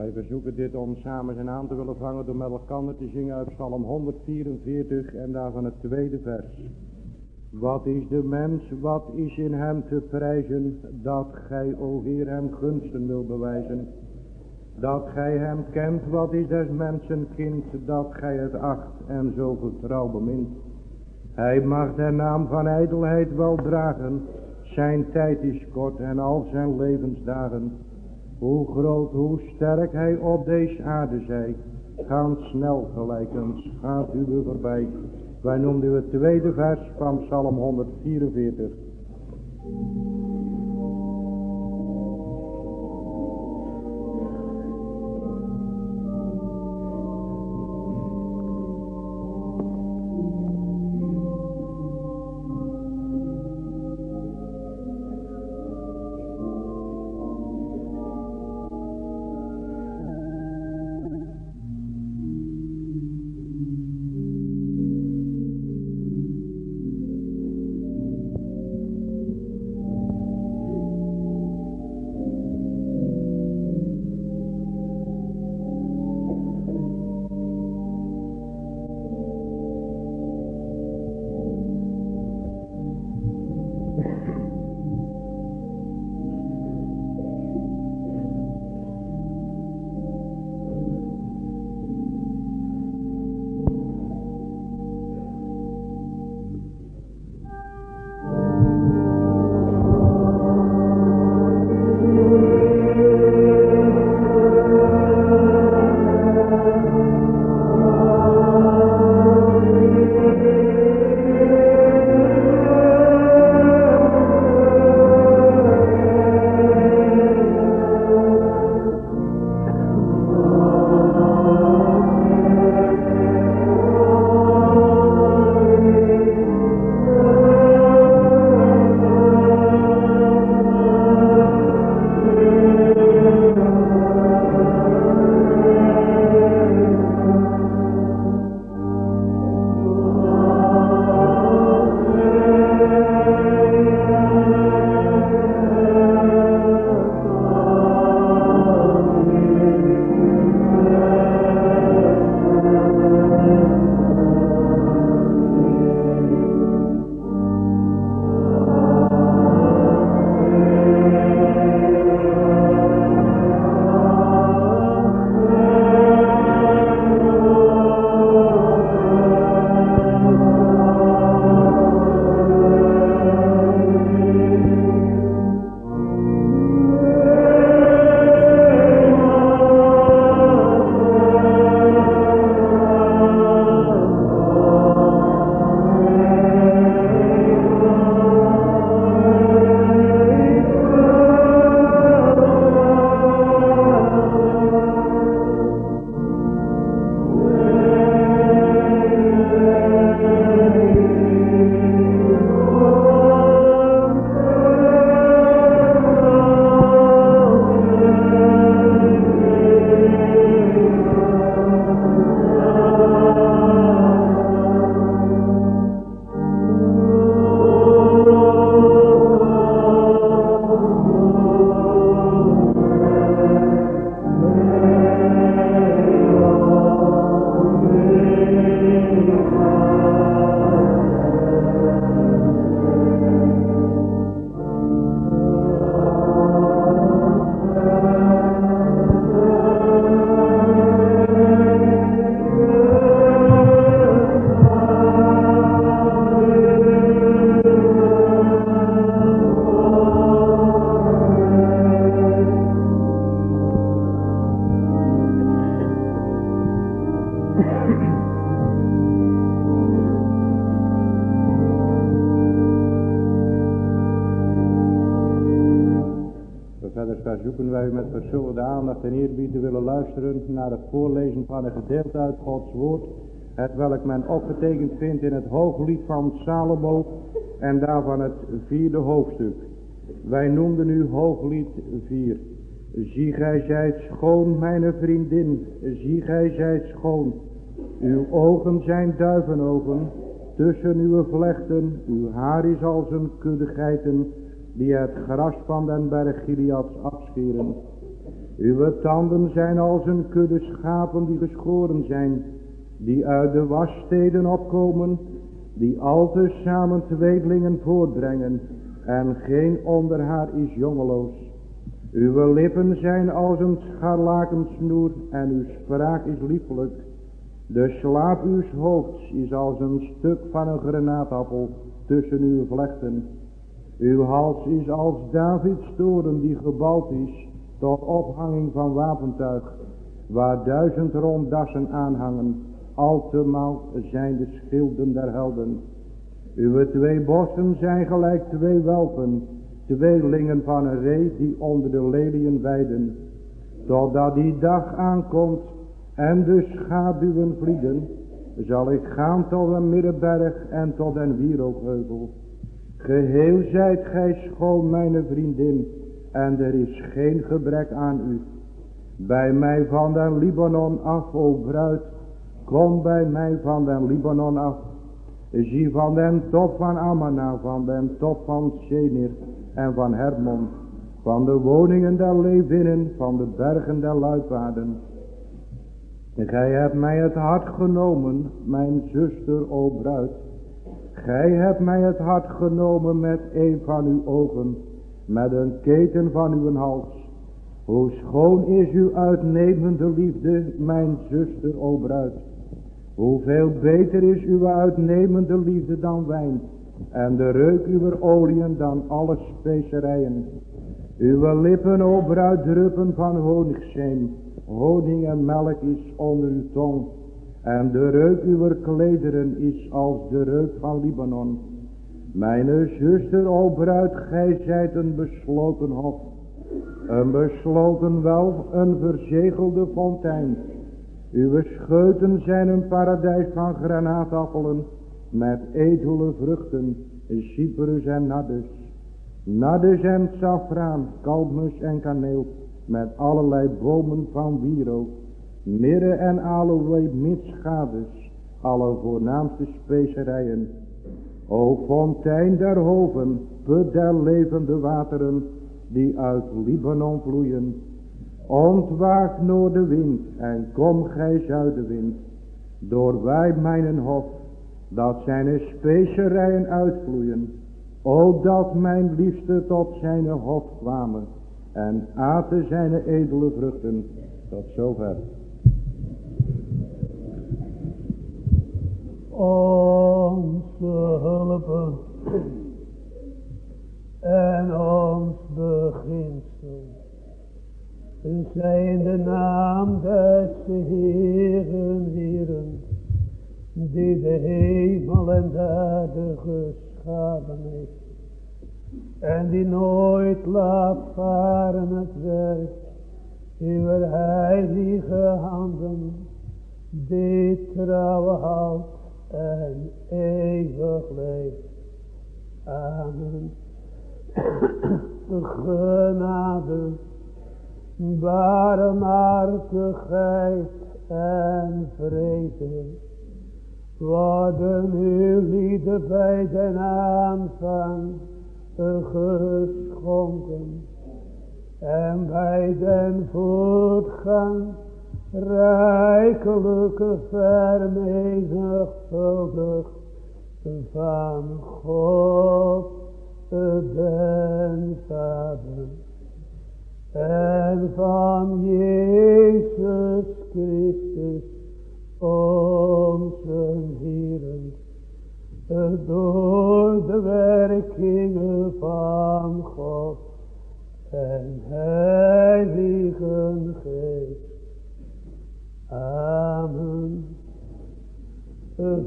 Wij verzoeken dit om samen zijn aan te willen vangen door met elkaar te zingen uit Psalm 144 en daarvan het tweede vers. Wat is de mens, wat is in hem te prijzen, dat gij, o Heer, hem gunsten wil bewijzen. Dat gij hem kent, wat is des mensen kind, dat gij het acht en zo vertrouw bemint. Hij mag de naam van ijdelheid wel dragen, zijn tijd is kort en al zijn levensdagen. Hoe groot, hoe sterk hij op deze aarde zij, gaan snel gelijkens, gaat u voorbij. Wij noemen u het tweede vers van Psalm 144. Naar het voorlezen van een gedeelte uit Gods woord, het welk men opgetekend vindt in het hooglied van Salomo en daarvan het vierde hoofdstuk. Wij noemden u hooglied 4. Zie gij zijt schoon, mijn vriendin, zie gij zijt schoon. Uw ogen zijn duivenogen, tussen uw vlechten, uw haar is als een kudde geiten, die het gras van den berg Gileads afscheren. Uw tanden zijn als een kudde schapen die geschoren zijn, die uit de wassteden opkomen, die al samen tweelingen voortbrengen, en geen onder haar is jongeloos. Uw lippen zijn als een scharlakensnoer, en uw spraak is liefelijk. De slaap uw hoofds is als een stuk van een granaatappel tussen uw vlechten. Uw hals is als Davids toren die gebald is tot ophanging van wapentuig, waar duizend ronddassen aanhangen, altemaal zijn de schilden der helden. Uw twee bossen zijn gelijk twee welpen, tweelingen van een ree die onder de lelien weiden, totdat die dag aankomt en de schaduwen vliegen, zal ik gaan tot een middenberg en tot een wierookheuvel. Geheel zijt gij schoon, mijn vriendin, en er is geen gebrek aan u. Bij mij van den Libanon af, o bruid, kom bij mij van den Libanon af. Zie van den top van Amana, van den top van Senir en van Hermon, van de woningen der levinnen, van de bergen der luipaarden. Gij hebt mij het hart genomen, mijn zuster, o bruid. Gij hebt mij het hart genomen met een van uw ogen, met een keten van uw hals. Hoe schoon is uw uitnemende liefde, mijn zuster, o bruid. Hoeveel beter is uw uitnemende liefde dan wijn, en de reuk uw oliën dan alle specerijen. Uw lippen, o bruid, druppen van honigzeem, honing en melk is onder uw tong. En de reuk uw klederen is als de reuk van Libanon. Mijn zuster, o bruid, gij zijt een besloten hof. Een besloten wel, een verzegelde fontein. Uw scheuten zijn een paradijs van granaatappelen. Met edele vruchten, cyprus en nardus. Nardus en safraan, kalmus en kaneel. Met allerlei bomen van wierook. Mirre en aloe mitschades. Alle voornaamste specerijen O fontein der hoven, put der levende wateren, die uit Libanon vloeien. Ontwaak wind en kom gij zuidenwind, wij mijn hof, dat zijn specerijen uitvloeien. O dat mijn liefste tot zijn hof kwamen, en aten zijn edele vruchten, tot zover. Onze hulp en ons beginsel. Zij in de naam des Heeren, Heeren, die de hemel en de geschapen heeft. En die nooit laat varen het werk, uw heilige handen, die trouwe houdt en eeuwig leeft. Amen. Genade, barmhartigheid en vrede worden uw lieden bij den aanvang geschonken en bij den voortgang rijkelijke vermenigvuldigd van God den Vader en van Jezus Christus onze Heeren door de werkingen van God en Heilige Geest Amen.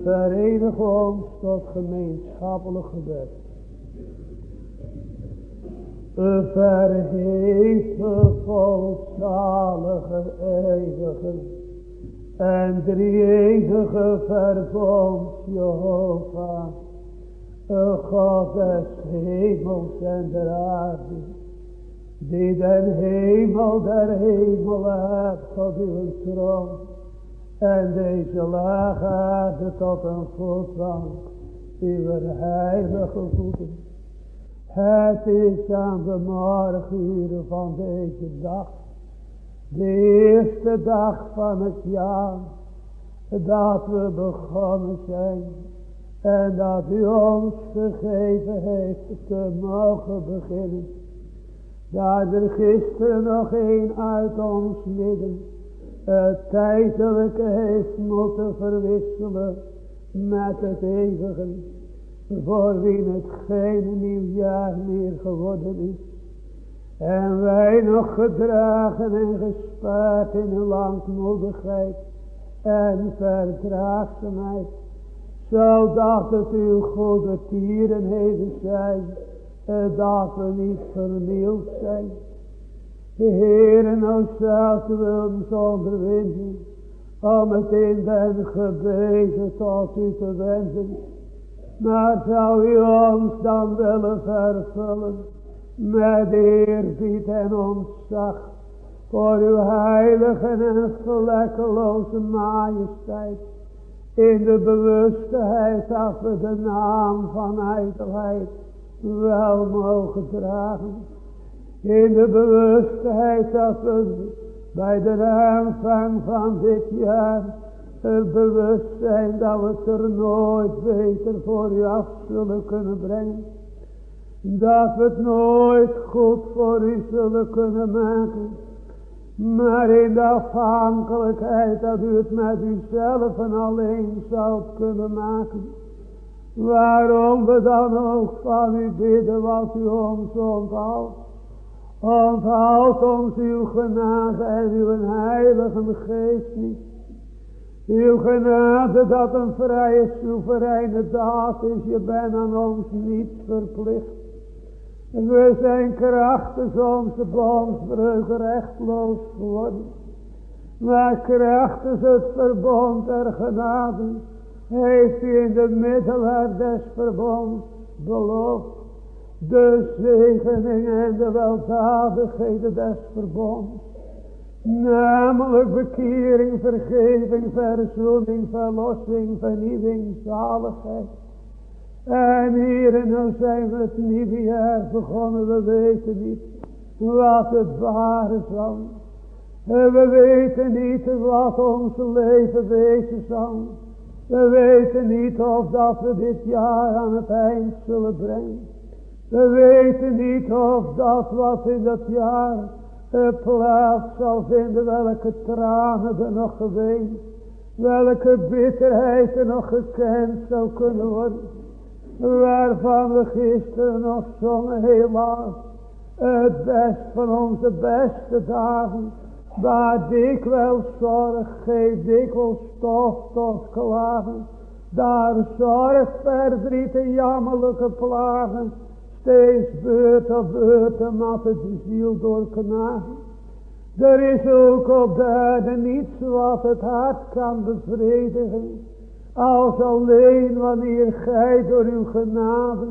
Verenig ons tot gemeenschappelijk gebed. Verheven volzalige eeuwige en drie-enige verbond Jehovah, God des hemels en der aarde, die den hemel der hemel hebt tot uw troon, en deze lage aarde tot een voetbank, uw heilige voeten. Het is aan de morgenuren van deze dag, De eerste dag van het jaar dat we begonnen zijn. En dat u ons gegeven heeft te mogen beginnen. Daar er gisteren nog een uit ons midden het tijdelijke heeft moeten verwisselen met het eeuwige. Voor wie het geen nieuwjaar meer geworden is. En wij nog gedragen en gespaard in een langmoedigheid en verdraagzaamheid. Zodat het uw goede tierenheden zijn. Dat we niet vernield zijn. De Heere nou zelf wil ons onderwinden. Om het in den gebeden tot u te wenden. Maar zou u ons dan willen vervullen met eerbied en ontzag voor uw heilige en vlekkeloze majesteit, in de bewustheid dat we de naam van ijdelheid wel mogen dragen, in de bewustheid dat we bij de aanvang van dit jaar het bewust zijn dat we het er nooit beter voor u af zullen kunnen brengen. Dat we het nooit goed voor u zullen kunnen maken. Maar in de afhankelijkheid dat u het met uzelf en alleen zou kunnen maken. Waarom we dan ook van u bidden wat u ons onthoudt. Onthoud ons uw genade en uw heilige geest niet. Uw genade dat een vrije soevereine daad is. Je bent aan ons niet verplicht. We zijn krachten onze bondsbreuk rechtloos geworden. Maar krachtens het verbond der genade heeft u in de middelaar des verbonds beloofd. De zegeningen en de weldadigheden des verbonds. Namelijk bekering, vergeving, verzoening, verlossing, vernieuwing, zaligheid. En hier en nu zijn we het nieuwe jaar begonnen. We weten niet wat het ware zal. We weten niet wat ons leven wezen zal. We weten niet of dat we dit jaar aan het eind zullen brengen. We weten niet of dat wat in dat jaar plaats zal vinden. Welke tranen er nog geweest. Welke bitterheid er nog gekend zou kunnen worden waarvan we gisteren nog zongen helaas, het best van onze beste dagen, waar dikwijls zorg geeft, dikwijls stof tot klagen, daar zorg, verdriet en jammerlijke plagen, steeds beurt op beurt en matte de ziel doorknagen. Er is ook op de aarde niets wat het hart kan bevredigen, als alleen wanneer gij door uw genade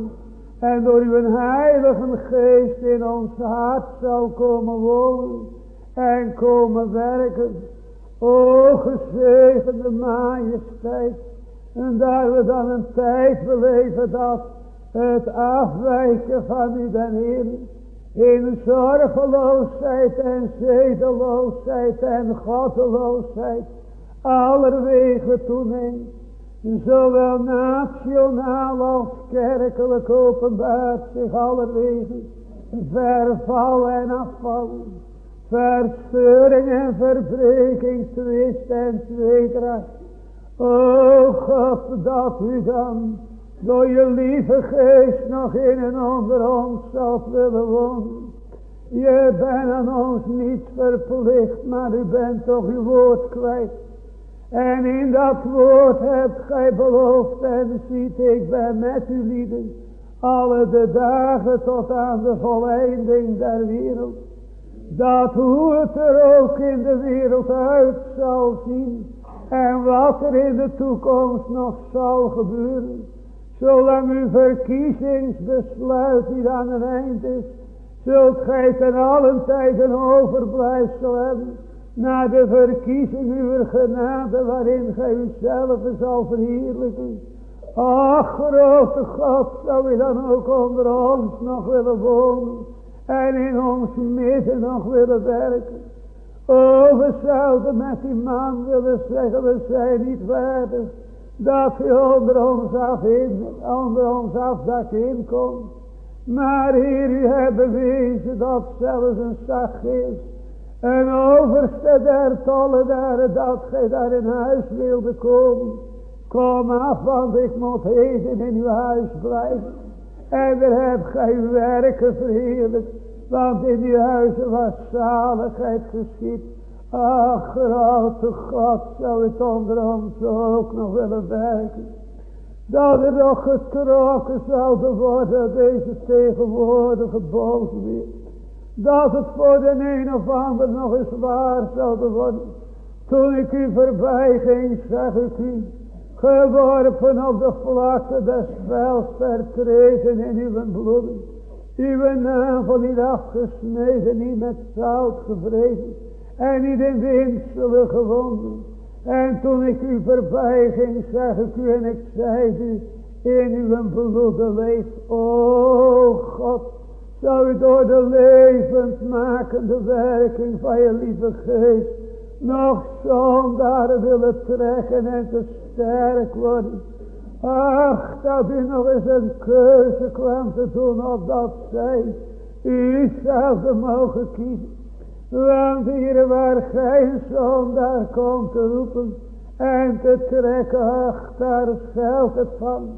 en door uw heilige geest in ons hart zal komen wonen en komen werken. O gezegende majesteit. En daar we dan een tijd beleven dat het afwijken van u den Heer in zorgeloosheid en zedeloosheid en goddeloosheid allerwege toeneemt Zowel nationaal als kerkelijk openbaart zich allerwege verval en afval, versteuring en verbreking, twist en tweedracht. O God, dat u dan door je lieve geest nog in en onder ons zou willen wonen. Je bent aan ons niet verplicht, maar u bent toch uw woord kwijt. En in dat woord hebt gij beloofd en ziet ik ben met u lieden. Alle de dagen tot aan de volleinding der wereld. Dat hoe het er ook in de wereld uit zal zien. En wat er in de toekomst nog zal gebeuren. Zolang uw verkiezingsbesluit niet aan het eind is. Zult gij ten allen tijden overblijfsel hebben naar de verkiezing uw genade waarin gij uzelf zal verheerlijken. Ach, grote God, zou u dan ook onder ons nog willen wonen en in ons midden nog willen werken. Oh, we zouden met die man willen zeggen, we zijn niet waardig. Dat je onder ons af in, onder ons afdak inkomt. Maar hier u hebt bewezen dat zelfs een is. Een overste der tolle daar, dat gij daar in huis wilde komen. Kom af, want ik moet heden in uw huis blijven. En daar hebt gij werken verheerlijk. Want in uw huis was zaligheid geschied. Ach, grote God, zou het onder ons ook nog willen werken. Dat er nog getrokken zouden worden, deze tegenwoordige booswier. Dat het voor de een of ander nog eens waar zouden worden. Toen ik u voorbij ging, zeg ik u, geworpen op de vlakte des velds vertreden in uw bloed. Uw van niet afgesneden, niet met zout gevreden en niet in winstelen gewonden. En toen ik u voorbij ging, zeg ik u en ik zei u, in uw bloede leef, o God, zou u door de levendmakende werking van je lieve geest, nog zonder willen trekken en te sterk worden. Ach, dat u nog eens een keuze kwam te doen, of dat zij u zelf mogen kiezen. Want hier waar gij zondaar komt te roepen en te trekken, ach daar geldt het van.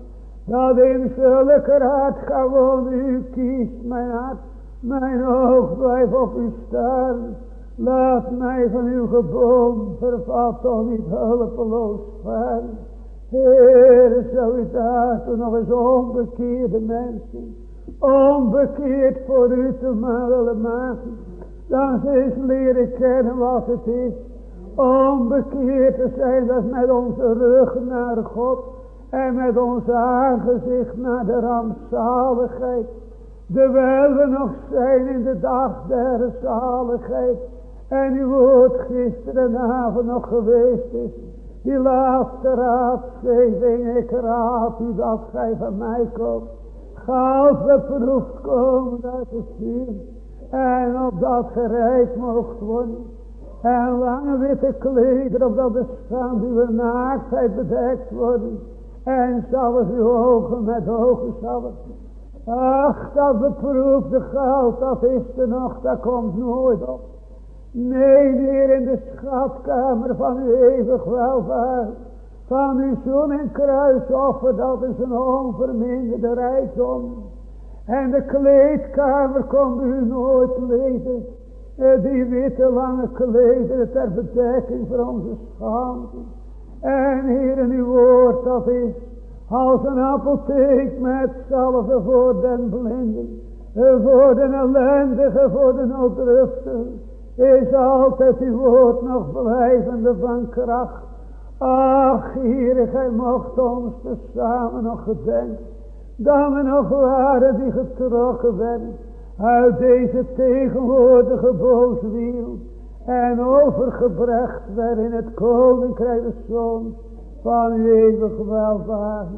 Dat in zulke raad gewoon u kiest mijn hart, mijn oog blijft op u staan. Laat mij van uw geboom vervat toch niet hulpeloos varen. Heer, zou u daar toen nog eens onbekeerde mensen, onbekeerd voor u te maken. Dan ze eens leren kennen wat het is. Om bekeerd te zijn dat met onze rug naar God. En met ons aangezicht naar de rampzaligheid. Terwijl we nog zijn in de dag der zaligheid. En uw woord gisterenavond nog geweest is. Die laatste raadgeving, ik raad u dat gij van mij komt. Ga als beproefd komen uit het vuur. En opdat gereid mocht worden. En lange witte kleder opdat de schaduw naaktheid bedekt worden. En het uw ogen met ogen zal Ach, dat beproefde goud, dat is er nog, dat komt nooit op. Nee, neer in de schatkamer van uw eeuwig welvaart. Van uw zoon en kruisoffer, dat is een onverminderde rijkdom. En de kleedkamer kon u nooit lezen. Eh, die witte lange klederen ter bedekking voor onze schaamte. En hier in uw woord dat is als een apotheek met zalven voor den blinden. Eh, voor de ellendige, voor de nooddruftige. Is altijd uw woord nog blijvende van kracht. Ach, hier, gij mocht ons samen nog gedenken dat we nog waren die getrokken werden uit deze tegenwoordige boze wereld en overgebracht werden in het koninkrijk de zon van uw eeuwig welvaart.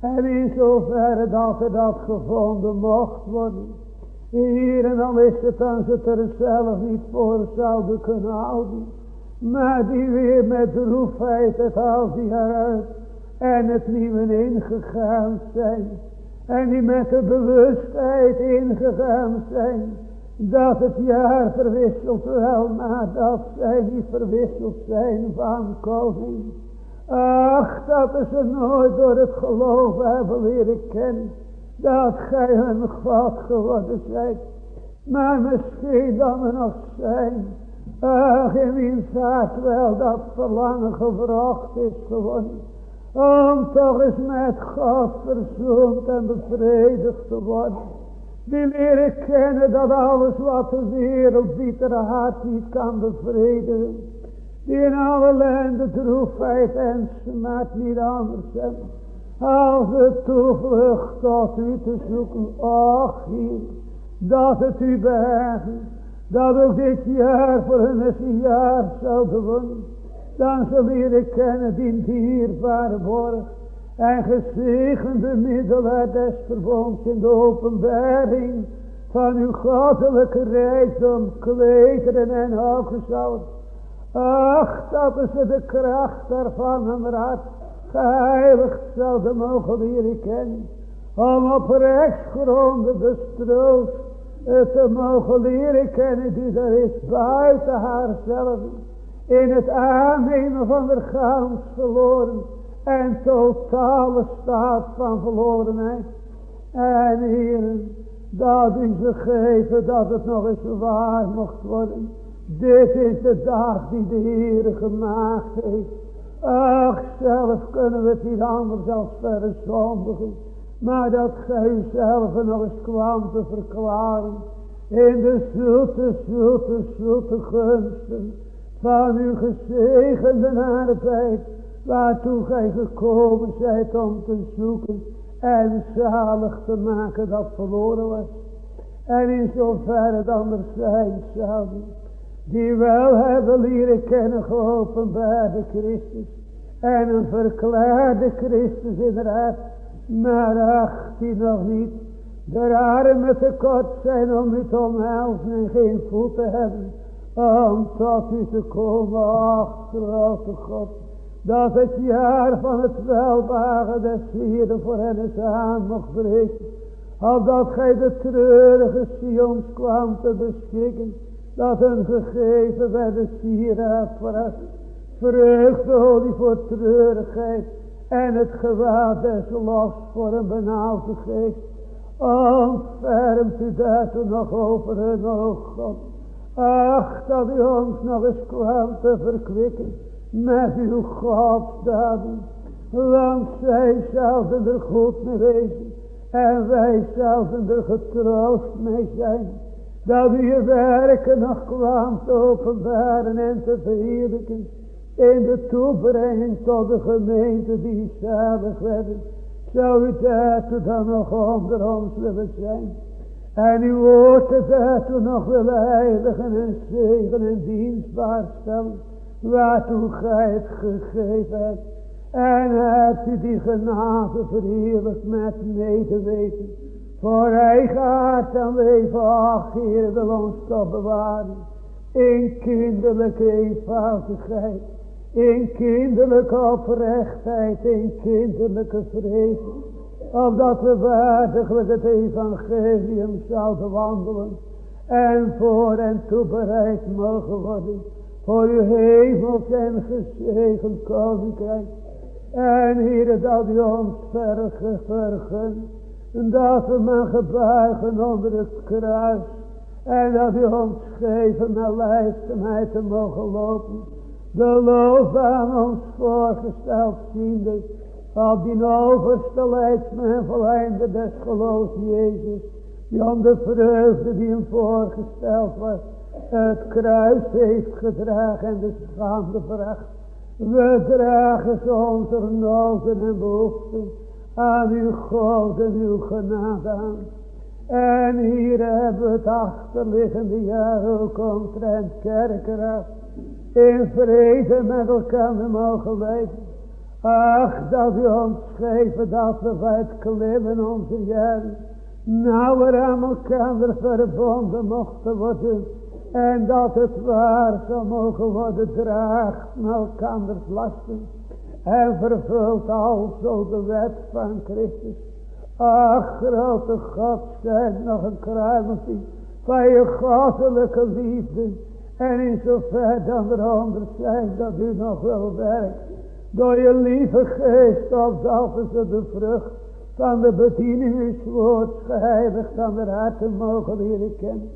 En in zoverre dat er dat gevonden mocht worden. Hier en dan is het dan ze er zelf niet voor zouden kunnen houden. Maar die weer met droefheid het al die heruit en het nieuwe ingegaan zijn. En die met de bewustheid ingegaan zijn. Dat het jaar verwisselt wel, maar dat zij niet verwisseld zijn van koning. Ach, dat ze nooit door het geloof hebben leren kennen. Dat gij hun God geworden zijt. Maar misschien dan we nog zijn. Ach, in wie zaak wel dat verlangen gevraagd is geworden. Om toch eens met God verzoend en bevredigd te worden. Die leren kennen dat alles wat de wereld bittere hart niet kan bevredigen. Die in alle ellende, droefheid en smart niet anders hebben. Als de toevlucht tot u te zoeken. Och hier, dat het u behagen. Dat ook dit jaar voor hen een jaar zou gewonnen dan zal leren kennen die dierbare borg en gezegende middelaar des verbonds in de openbaring van uw goddelijke rijkdom, klederen en hooggezout. Ach, dat is de kracht daarvan en raad, geheiligd zouden mogen leren kennen, om op rechtsgronden de troost te mogen leren kennen die er is buiten haarzelf, in het aannemen van de gans verloren en totale staat van verlorenheid. En heren, dat u gegeven dat het nog eens waar mocht worden. Dit is de dag die de Heer gemaakt heeft. Ach, zelf kunnen we het niet anders als verzondigen. Maar dat gij zelf nog eens kwam te verklaren. In de zoete, zoete, zoete gunsten van uw gezegende arbeid. Waartoe gij gekomen zijt om te zoeken en zalig te maken dat verloren was. En in zoverre dan er zijn zouden, die wel hebben leren kennen geopenbaarde Christus. En een verklaarde Christus inderdaad, maar ach, die nog niet de armen te kort zijn om u te omhelzen en geen voet te hebben. Om tot u te komen, ach grote God dat het jaar van het welbagen des Heeren voor hen is aan mocht breken. Opdat gij de treurige Sions kwam te beschikken, dat hun gegeven werd de sieraad voor vreugdeolie voor treurigheid en het gewaad des los voor een benauwde geest. Ontfermt u daartoe nog over hun, o God. Ach, dat u ons nog eens kwam te verkwikken met uw godsdaden. Want zij zouden er goed mee wezen. En wij zouden er getroost mee zijn. Dat u je werken nog kwam te openbaren en te verheerlijken. In de toebrenging tot de gemeente die zalig werden. Zou u daartoe dan nog onder ons willen zijn. En uw woorden daartoe nog willen heiligen en zegenen en dienstbaar stellen waartoe gij het gegeven hebt. En hebt u die genade verheerlijk met medeweten. Voor eigen hart en leven, ach Heer, wil ons toch bewaren. In kinderlijke eenvoudigheid. In kinderlijke oprechtheid. In kinderlijke vrees. Opdat we waardiglijk het evangelium zouden wandelen. En voor en toe bereid mogen worden voor uw hemels en gezegend koninkrijk. En Heer, dat u ons vergen, dat we mogen buigen onder het kruis. En dat u ons geven met lijfstemheid te mogen lopen. De lof aan ons voorgesteld ziende. Op die overste leidsman en verleinde des geloofs Jezus. Die om de vreugde die hem voorgesteld was het kruis heeft gedragen en de schande vracht. We dragen ze onze noden en behoeften aan uw God en uw genade aan. En hier hebben we het achterliggende jaar ook omtrent. In vrede met elkaar mogen leven. Ach, dat u ons dat we bij het klimmen onze jaren. Nou aan elkaar verbonden mochten worden en dat het waar zou mogen worden draagt naar elkanders lasten. En vervult alzo de wet van Christus. Ach, grote God, zijn nog een kruimeltje van je goddelijke liefde. En in zover dan er anders zijn dat u nog wel werkt. Door je lieve geest opdat ze de vrucht van de bediening is woord geheiligd aan de harten mogen leren kennen.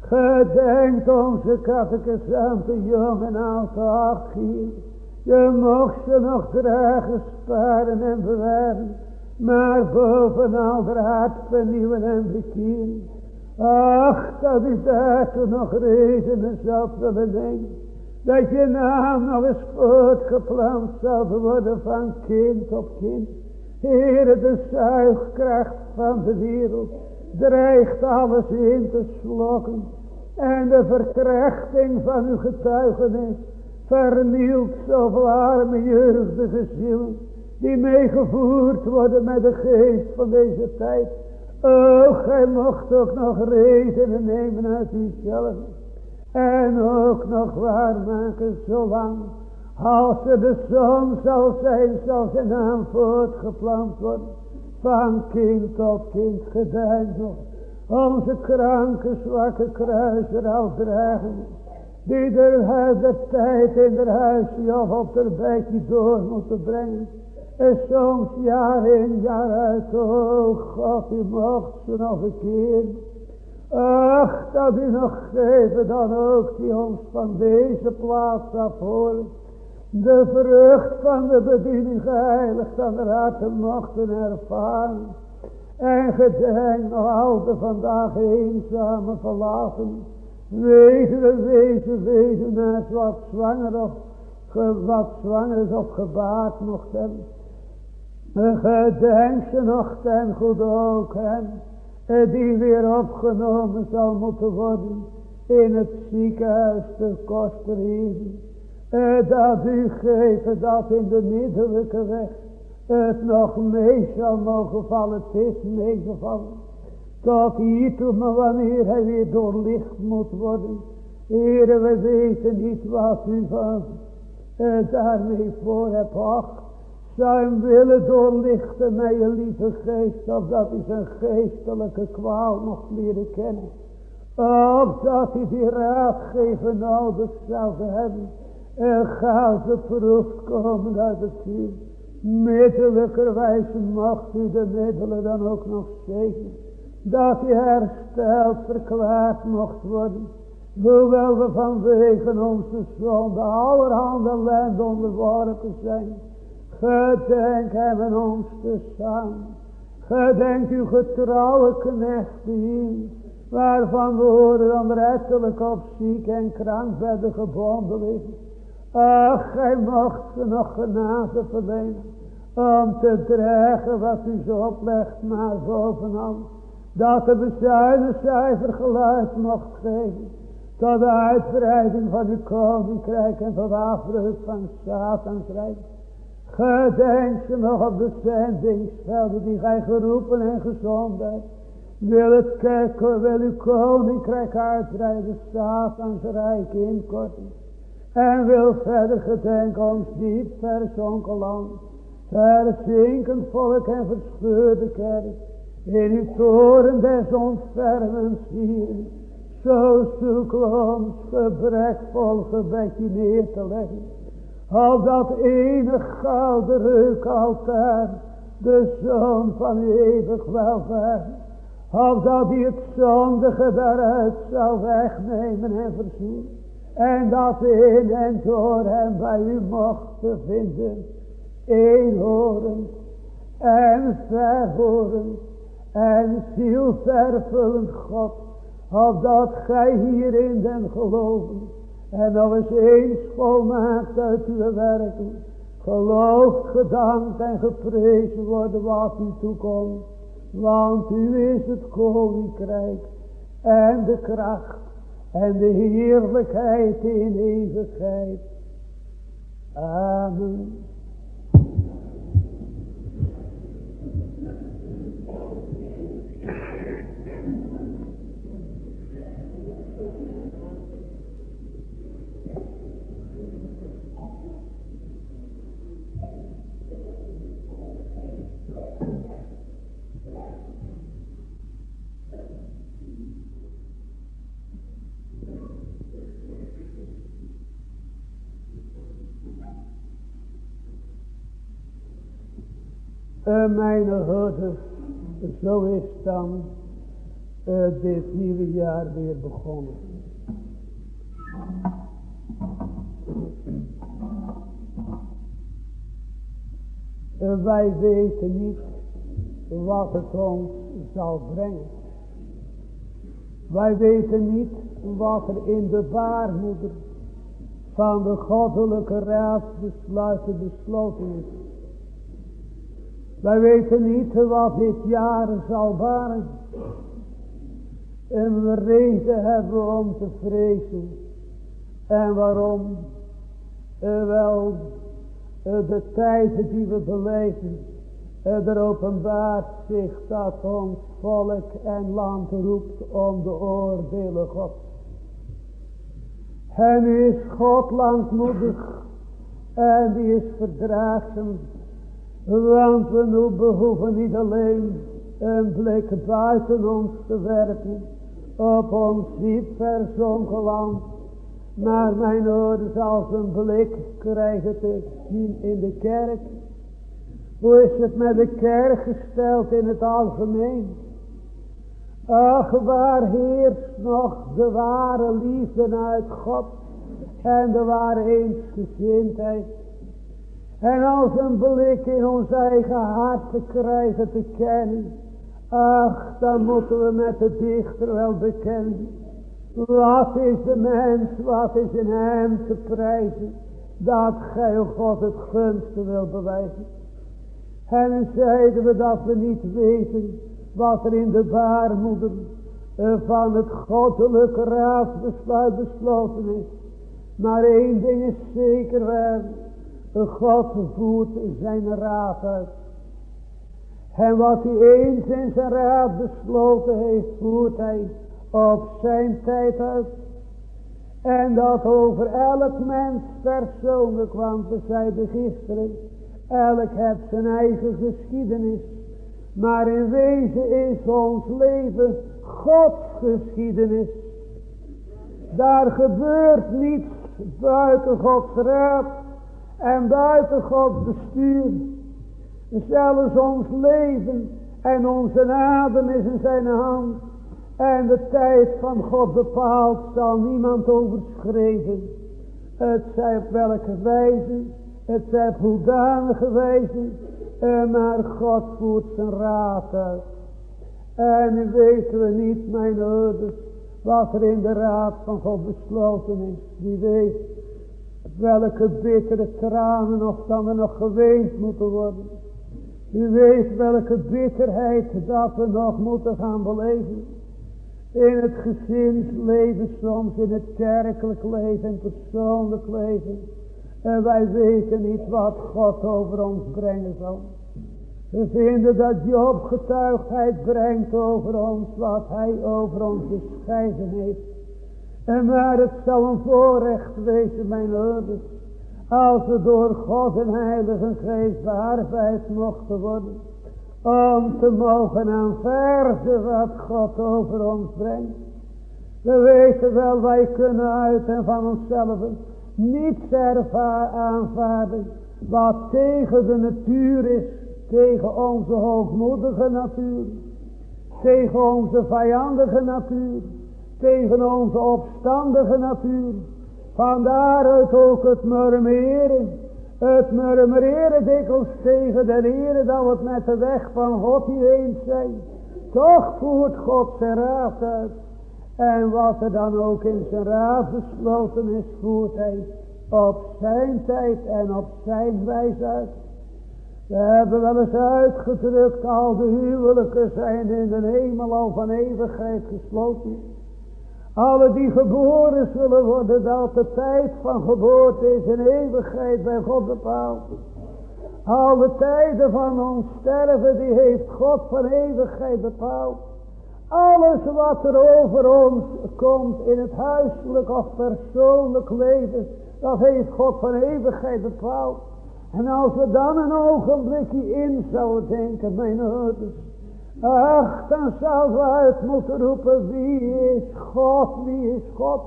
Gedenk onze kattekesante jongen oud Achille. Je mocht ze nog dragen, sparen en bewaren. Maar bovenal de hart vernieuwen en bekeren. Ach, dat u daartoe nog redenen zou willen nemen. Dat je naam nog eens voortgeplant zou worden van kind op kind. Heere, de zuigkracht van de wereld dreigt alles in te slokken. En de verkrachting van uw getuigenis vernielt zoveel arme jeugdige zielen. Die meegevoerd worden met de geest van deze tijd. Oh, gij mocht ook nog redenen nemen uit uzelf. En ook nog waarmaken zolang. Als er de zon zal zijn, zal zijn naam voortgeplant worden. Van kind tot kind geduid nog. Onze kranke, zwakke kruiser al dragen. Die de, de tijd in haar huisje of op haar bedje door moeten brengen. En soms jaar in jaar uit, oh God, u mocht ze nog een keer. Ach, dat u nog geven dan ook die ons van deze plaats afhoren. De vrucht van de bediening geheiligd aan de harten mochten ervaren. En gedenk nog al de vandaag eenzame verlaten. Wezen, wezen, wezen, net wat zwanger of wat zwanger is of gebaard mocht hebben. Gedenk ze nog ten goed ook hen. Die weer opgenomen zal moeten worden. In het ziekenhuis te Kosterien. Dat u geeft dat in de middelijke weg. Het nog mee zal mogen vallen. Het is meegevallen. Tot hier toe, maar wanneer hij weer doorlicht moet worden. Heren, we weten niet wat u van daarmee voor hebt. Ach, zijn willen doorlichten met je lieve geest, opdat hij zijn geestelijke kwaal nog leren kennen. Opdat hij die raadgeven nodig zou hebben. En ga ze proef komen uit het vuur. Middelijkerwijs mocht u de middelen dan ook nog zeker. Dat hij hersteld verklaard mocht worden. Hoewel we vanwege onze zonde allerhande ellende onderworpen zijn. Gedenk hem en ons te samen. Gedenk uw getrouwe knechten. Waarvan we horen dan rettelijk op ziek en krankbedden gebonden liggen. Ach, gij mocht ze nog genade verlenen. Om te dragen wat u zo oplegt maar bovenal. Dat de bezuinencijfer geluid mocht geven. Tot de uitbreiding van uw koninkrijk en tot de afbreuk van Satans rijk. Gedenk ze nog op de zendingsvelden die gij geroepen en gezond hebt. Wil het kerken, wil uw koninkrijk uitbreiden, Satans rijk inkorten. En wil verder gedenken ons diep verzonken land. Verzinkend volk en verscheurde kerk. In uw toren des ontfermens hier. Zo zoek ons gebrekvol neer te leggen op dat ene gouden reukaltaar, de zoon van eeuwig welvaart. Op dat hij het zondige daaruit zou wegnemen en verzoenen. En dat in en door hem bij u mochten vinden. Eenhorend en verhorend en zielvervullend God. Opdat gij hierin den geloven en nog eens eens volmaakt uit uw werken. Geloof, gedankt en geprezen worden wat u toekomt. Want u is het koninkrijk en de kracht en de heerlijkheid in eeuwigheid. Amen. Uh, mijn herders, zo is dan uh, dit nieuwe jaar weer begonnen. Uh, wij weten niet wat het ons zal brengen. Wij weten niet wat er in de baarmoeder van de goddelijke raadsbesluiten besloten is. Wij weten niet wat dit jaar zal baren. En we reden hebben om te vrezen. En waarom? Uh, wel, uh, de tijden die we beleven. er openbaart zich dat ons volk en land roept om de oordelen God. En is God langmoedig en die is verdraagzaam. Want we nu behoeven niet alleen een blik buiten ons te werpen op ons diep verzonken land. Maar mijn ouders als een blik krijgen te zien in de kerk. Hoe is het met de kerk gesteld in het algemeen? Ach, waar heerst nog de ware liefde uit God en de ware eensgezindheid. En als een blik in ons eigen hart te krijgen te kennen. Ach, dan moeten we met de dichter wel bekennen. Wat is de mens, wat is in hem te prijzen. Dat gij God het gunste wil bewijzen. En zeiden we dat we niet weten wat er in de baarmoeder van het goddelijke raadsbesluit besloten is. Maar één ding is zeker waar. God voert zijn raad uit. En wat hij eens in zijn raad besloten heeft, voert hij op zijn tijd uit. En dat over elk mens persoonlijk, want we zeiden gisteren, elk heeft zijn eigen geschiedenis. Maar in wezen is ons leven Gods geschiedenis. Daar gebeurt niets buiten Gods raad en buiten Gods bestuur. Zelfs ons leven en onze adem is in zijn hand. En de tijd van God bepaalt zal niemand overschreven. Het zij op welke wijze, het zij op hoedanige wijze. Maar God voert zijn raad uit. En nu weten we niet, mijn ouders, wat er in de raad van God besloten is. Wie weet welke bittere tranen of dan er nog geweend moeten worden. U weet welke bitterheid dat we nog moeten gaan beleven. In het gezinsleven soms, in het kerkelijk leven, in het persoonlijk leven. En wij weten niet wat God over ons brengen zal. We vinden dat Job getuigheid brengt over ons, wat hij over ons bescheiden heeft. En maar het zal een voorrecht wezen, mijn ouders, als we door God en Heilige Geest bearbeid mochten worden, om te mogen aanvaarden wat God over ons brengt. We weten wel, wij kunnen uit en van onszelf niets aanvaarden wat tegen de natuur is, tegen onze hoogmoedige natuur, tegen onze vijandige natuur, tegen onze opstandige natuur. Vandaaruit ook het murmureren. Het murmureren dikwijls tegen de Heer dat we met de weg van God niet eens zijn. Toch voert God zijn raad uit. En wat er dan ook in zijn raad besloten is, voert hij op zijn tijd en op zijn wijze uit. We hebben wel eens uitgedrukt, al de huwelijken zijn in de hemel al van eeuwigheid gesloten. Alle die geboren zullen worden, dat de tijd van geboorte is in eeuwigheid bij God bepaald. Alle tijden van ons sterven, die heeft God van eeuwigheid bepaald. Alles wat er over ons komt in het huiselijk of persoonlijk leven, dat heeft God van eeuwigheid bepaald. En als we dan een ogenblikje in zouden denken, mijn ouders, ach, dan zouden we uit moeten roepen, wie is God, wie is God?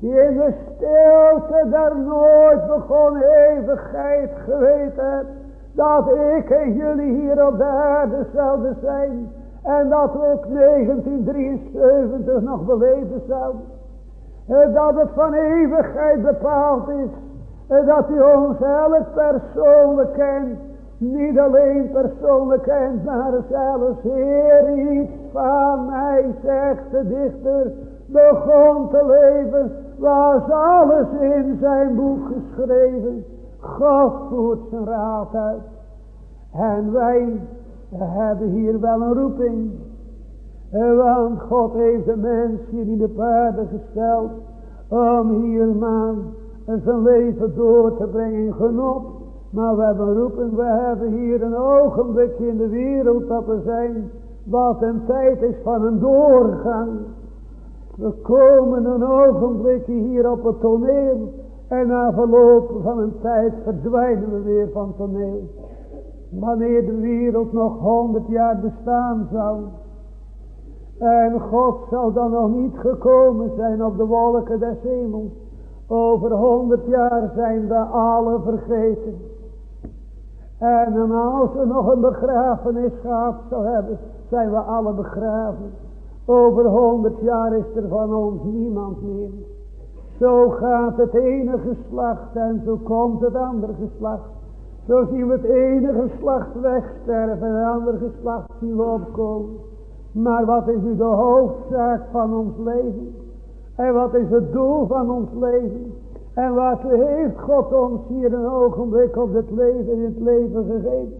Die in de stilte daar nooit begonnen eeuwigheid geweten hebt, dat ik en jullie hier op de aarde zouden zijn. En dat we ook 1973 nog beleven zouden. Dat het van eeuwigheid bepaald is dat u ons elk persoonlijk kent. Niet alleen persoonlijk kent, maar zelfs Heer iets van mij, zegt de dichter, begon te leven, was alles in zijn boek geschreven. God voert zijn raad uit. En wij hebben hier wel een roeping. Want God heeft de mens hier in de paarden gesteld om hier maar zijn leven door te brengen in genot Maar we hebben roepen, we hebben hier een ogenblik in de wereld dat we zijn. Wat een tijd is van een doorgang. We komen een ogenblik hier op het toneel. En na verloop van een tijd verdwijnen we weer van toneel. Wanneer de wereld nog honderd jaar bestaan zou. En God zou dan nog niet gekomen zijn op de wolken des hemels. Over honderd jaar zijn we alle vergeten. En als we nog een begrafenis gehad zou hebben, zijn we alle begraven. Over honderd jaar is er van ons niemand meer. Zo gaat het ene geslacht en zo komt het andere geslacht. Zo zien we het ene geslacht wegsterven en het andere geslacht zien we opkomen. Maar wat is nu de hoofdzaak van ons leven? En wat is het doel van ons leven? En wat heeft God ons hier een ogenblik op het leven in het leven gegeven?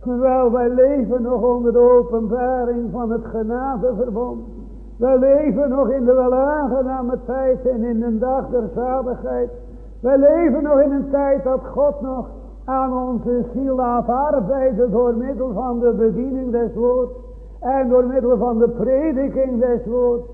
Terwijl wij leven nog onder de openbaring van het genadeverbond. Wij leven nog in de welaangename tijd en in de dag der zaligheid. Wij leven nog in een tijd dat God nog aan onze ziel laat arbeiden door middel van de bediening des woords. En door middel van de prediking des woords.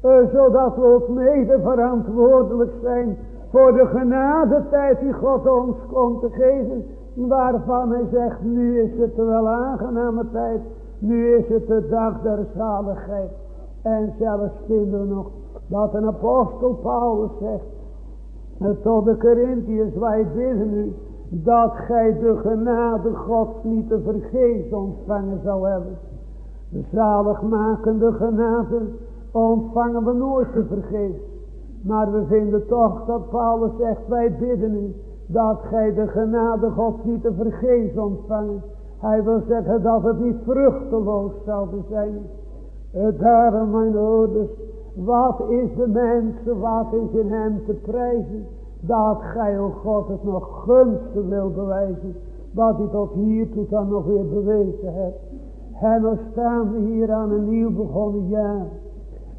Eh, zodat we ook mede verantwoordelijk zijn voor de genade tijd die God ons komt te geven. Waarvan hij zegt, nu is het wel aangename tijd. Nu is het de dag der zaligheid. En zelfs vinden we nog dat een apostel Paulus zegt. Tot de Corinthiërs, wij bidden u dat gij de genade Gods niet te vergeefs ontvangen zou hebben. De zaligmakende genade ontvangen we nooit te vergeefs. Maar we vinden toch dat Paulus zegt, wij bidden u dat gij de genade Gods niet te vergeefs ontvangen. Hij wil zeggen dat het niet vruchteloos zou zijn. Eh, daarom mijn ouders, wat is de mens, wat is in hem te prijzen, dat gij, o God, het nog gunstig wil bewijzen, wat hij tot hiertoe dan nog weer bewezen hebt. En dan staan we hier aan een nieuw begonnen jaar.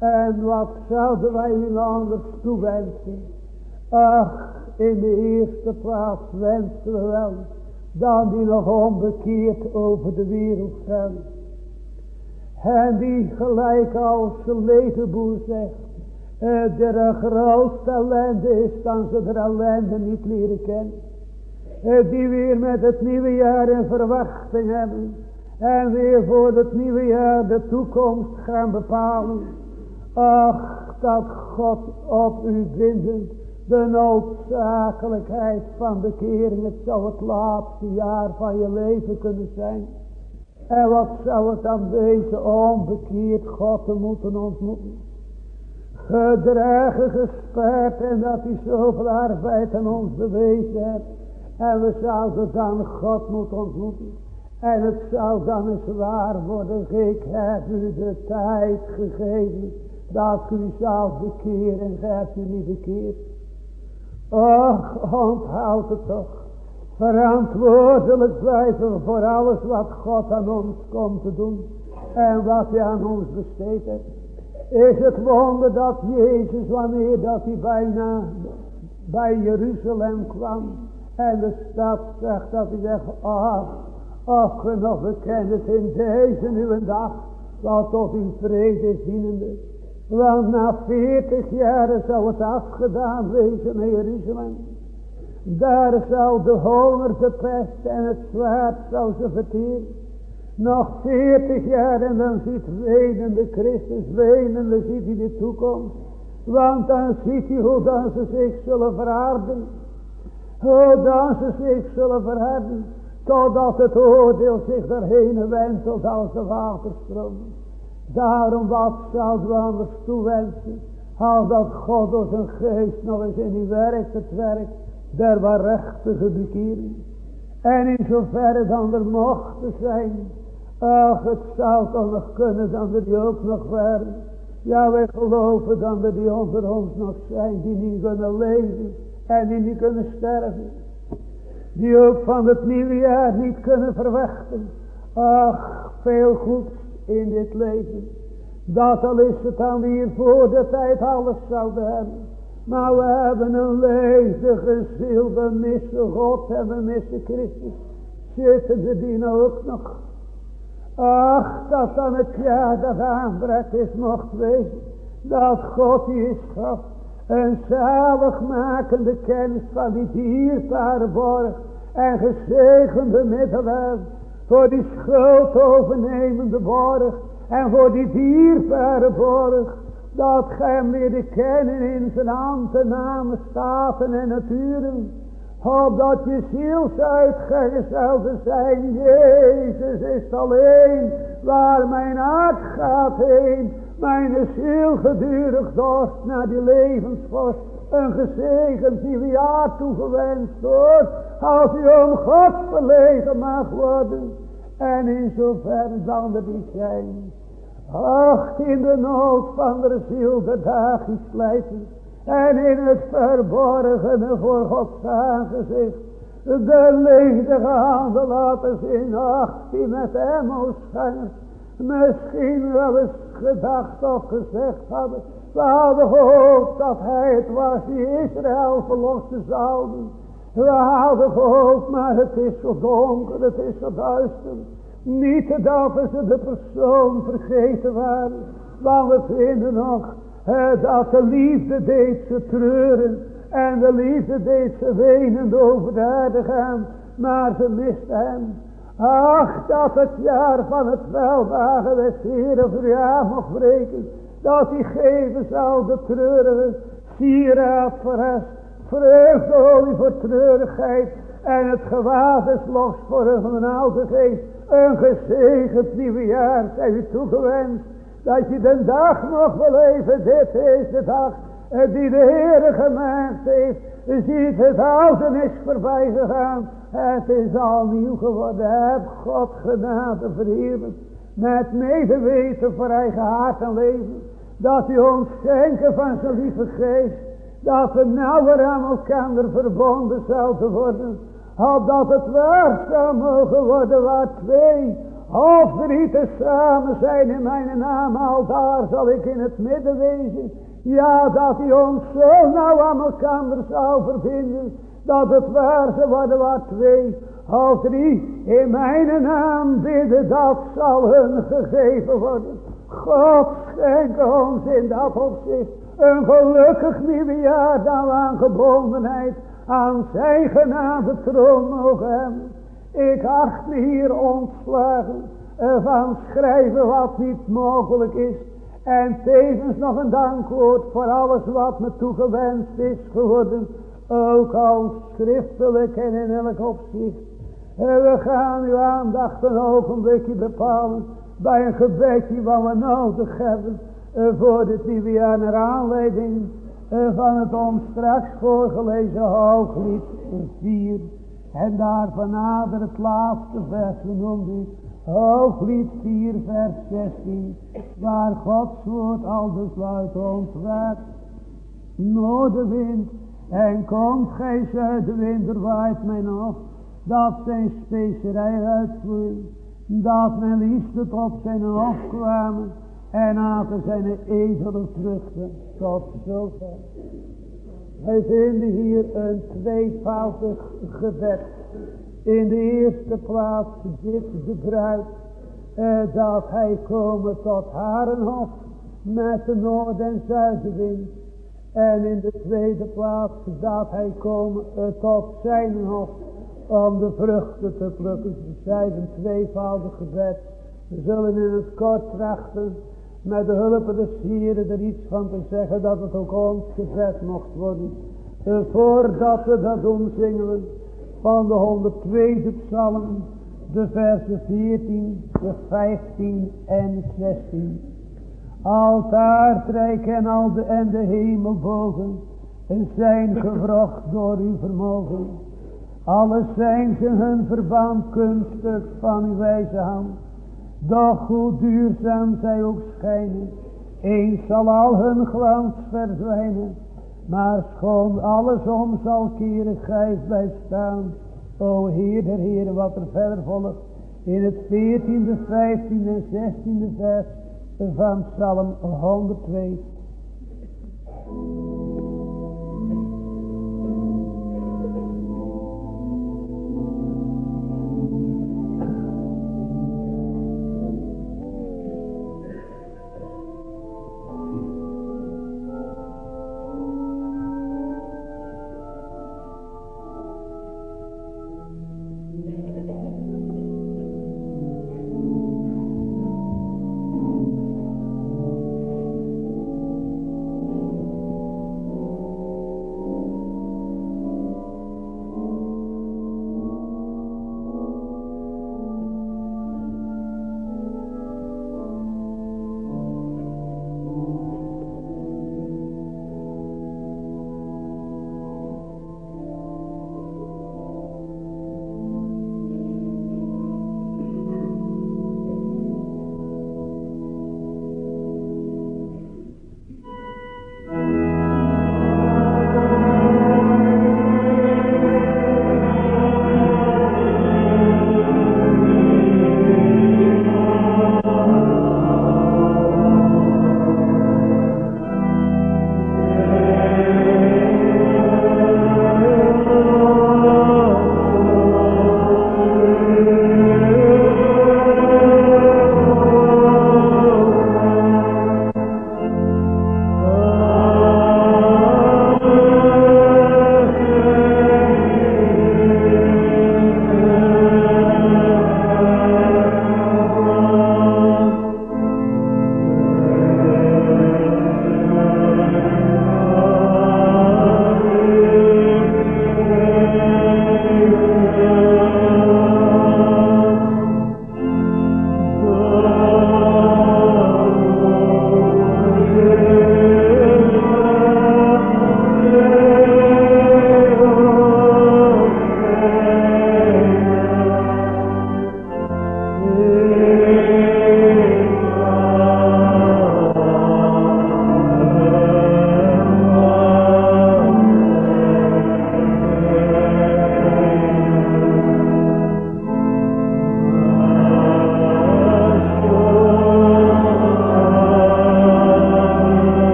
En wat zouden wij u anders toewensen? Ach, in de eerste plaats wensen we wel, dan die nog onbekeerd over de wereld gaan. En die gelijk als de ledenboer zegt, eh, er grootste ellende is dan ze de ellende niet leren kennen. Eh, die weer met het nieuwe jaar in verwachting hebben. En weer voor het nieuwe jaar de toekomst gaan bepalen. Ach, dat God op u bindend de noodzakelijkheid van bekering. Het zou het laatste jaar van je leven kunnen zijn. En wat zou het dan wezen om bekeerd God te moeten ontmoeten. Gedragen, gesperd en dat hij zoveel arbeid aan ons bewezen heeft. En we zouden dan God moeten ontmoeten. En het zou dan eens waar worden. Ik heb u de tijd gegeven. Dat u zou bekeren. En hebt u niet bekeerd. Och, onthoud het toch verantwoordelijk blijven voor alles wat God aan ons komt te doen. En wat hij aan ons besteed heeft. Is het wonder dat Jezus wanneer dat hij bijna bij Jeruzalem kwam. En de stad zegt dat hij zegt. Ach, ach nog bekend het in deze nieuwe dag. Wat tot uw vrede is. Want na veertig jaren zou het afgedaan wezen in Jeruzalem. Daar zal de honger, de pest en het zwaard zal ze verteren. Nog veertig jaar en dan ziet wenende Christus, wenende ziet hij de toekomst. Want dan ziet hij hoe dan ze zich zullen verharden. Hoe dan ze zich zullen verharden. Totdat het oordeel zich daarheen wentelt als de waterstroom. Daarom wat zouden we anders toewensen. Als dat God door zijn geest nog eens in die werkt het werk der waarachtige bekering. En in zoverre dan er mochten zijn. Ach, het zou toch nog kunnen dan er die ook nog werden. Ja, wij geloven dan er die onder ons nog zijn. Die niet kunnen leven. En die niet kunnen sterven. Die ook van het nieuwe jaar niet kunnen verwachten. Ach, veel goeds in dit leven. Dat al is het dan weer voor de tijd alles zouden hebben. Maar we hebben een levige ziel, we missen God en we missen Christus. Zitten ze die nou ook nog? Ach, dat dan het jaar dat aanbreekt is mocht wezen. Dat God is gaf. Een zaligmakende kennis van die dierbare borg. En gezegende middelen. Voor die schuld overnemende borg. En voor die dierbare borg. Dat gij hem weer kennen in zijn handen, namen, staten en naturen. Opdat je zielsuitgangers zouden zijn. Jezus is alleen waar mijn hart gaat heen. Mijn ziel gedurig dorst naar die levensvorst. Een gezegend nieuwjaar toegewenst wordt. Als u om God verlegen mag worden. En in zover dan er die zijn. Ach, in de nood van de ziel de dagen slijten. En in het verborgene voor Gods aangezicht. De ledige handen laten zien. Ach, die met hem schijnen. Misschien wel eens gedacht of gezegd hadden. We hadden gehoopt dat hij het was die Israël verlossen zouden. We hadden gehoopt, maar het is zo donker, het is zo duister. Niet dat ze de persoon vergeten waren. Want we vinden nog dat de liefde deed ze treuren. En de liefde deed ze wenend over de aarde. Maar ze miste hem. Ach, dat het jaar van het welwagen des Heeren voor jaar mocht breken. Dat hij geven zou de treurige sieraad verrest. Vreugdeolie voor treurigheid. En het gewaad is los voor een oude geest. Een gezegend nieuwe jaar zijn u toegewenst. Dat je de dag nog beleven. Dit is de dag die de Heer gemaakt heeft. Ziet het oude is voorbij gegaan. Het is al nieuw geworden. Heb God genade verheerlijk. Met medeweten voor eigen hart en leven. Dat u ons schenken van zijn lieve geest. Dat we nauwer aan elkaar verbonden zouden worden. Opdat het waar zou mogen worden waar twee of drie te samen zijn in mijn naam. Al daar zal ik in het midden wezen. Ja, dat hij ons zo nauw aan elkaar zou verbinden. Dat het waar zou worden waar twee of drie in mijn naam bidden. Dat zal hun gegeven worden. God schenk ons in dat opzicht. Een gelukkig nieuwe jaar dan aan gebondenheid aan zijn genade troon mogen hebben. Ik acht me hier ontslagen van schrijven wat niet mogelijk is. En tevens nog een dankwoord voor alles wat me toegewenst is geworden. Ook al schriftelijk en in elk opzicht. We gaan uw aandacht een ogenblikje bepalen. Bij een gebedje wat we nodig hebben. Voor dit nieuwe jaar naar aanleiding van het ons straks voorgelezen hooglied 4. En daarvan nader het laatste vers genoemd is. Hooglied 4 vers 16. Waar Gods woord al besluit ontwerpt. Noordenwind en komt gij zuidenwind er waait mijn af. Dat zijn specerij uitvloeien. Dat men liefde tot zijn kwamen. En aten zijn edele vruchten tot zover. Wij vinden hier een tweevoudig gebed. In de eerste plaats zit de bruid. Eh, dat hij komen tot harenhof met de noord- en zuidenwind. En in de tweede plaats dat hij komen uh, tot zijn hof om de vruchten te plukken. Ze zijn een tweevoudig gebed. We zullen in het kort trachten met de hulp des Heren er iets van te zeggen dat het ook ons gezet mocht worden. Uh, voordat we dat doen zingen van de 102e psalm de versen 14, de 15 en 16. Altaartrijk en al de en de hemelbogen en zijn gevrocht door uw vermogen. Alles zijn ze hun verband kunststuk van uw wijze hand. Doch hoe duurzaam zij ook schijnen, eens zal al hun glans verdwijnen. Maar schoon alles om zal keren, gij blijft staan. O Heer der Heer, wat er verder volgt. In het 14e, 15e en 16e vers van Psalm 102.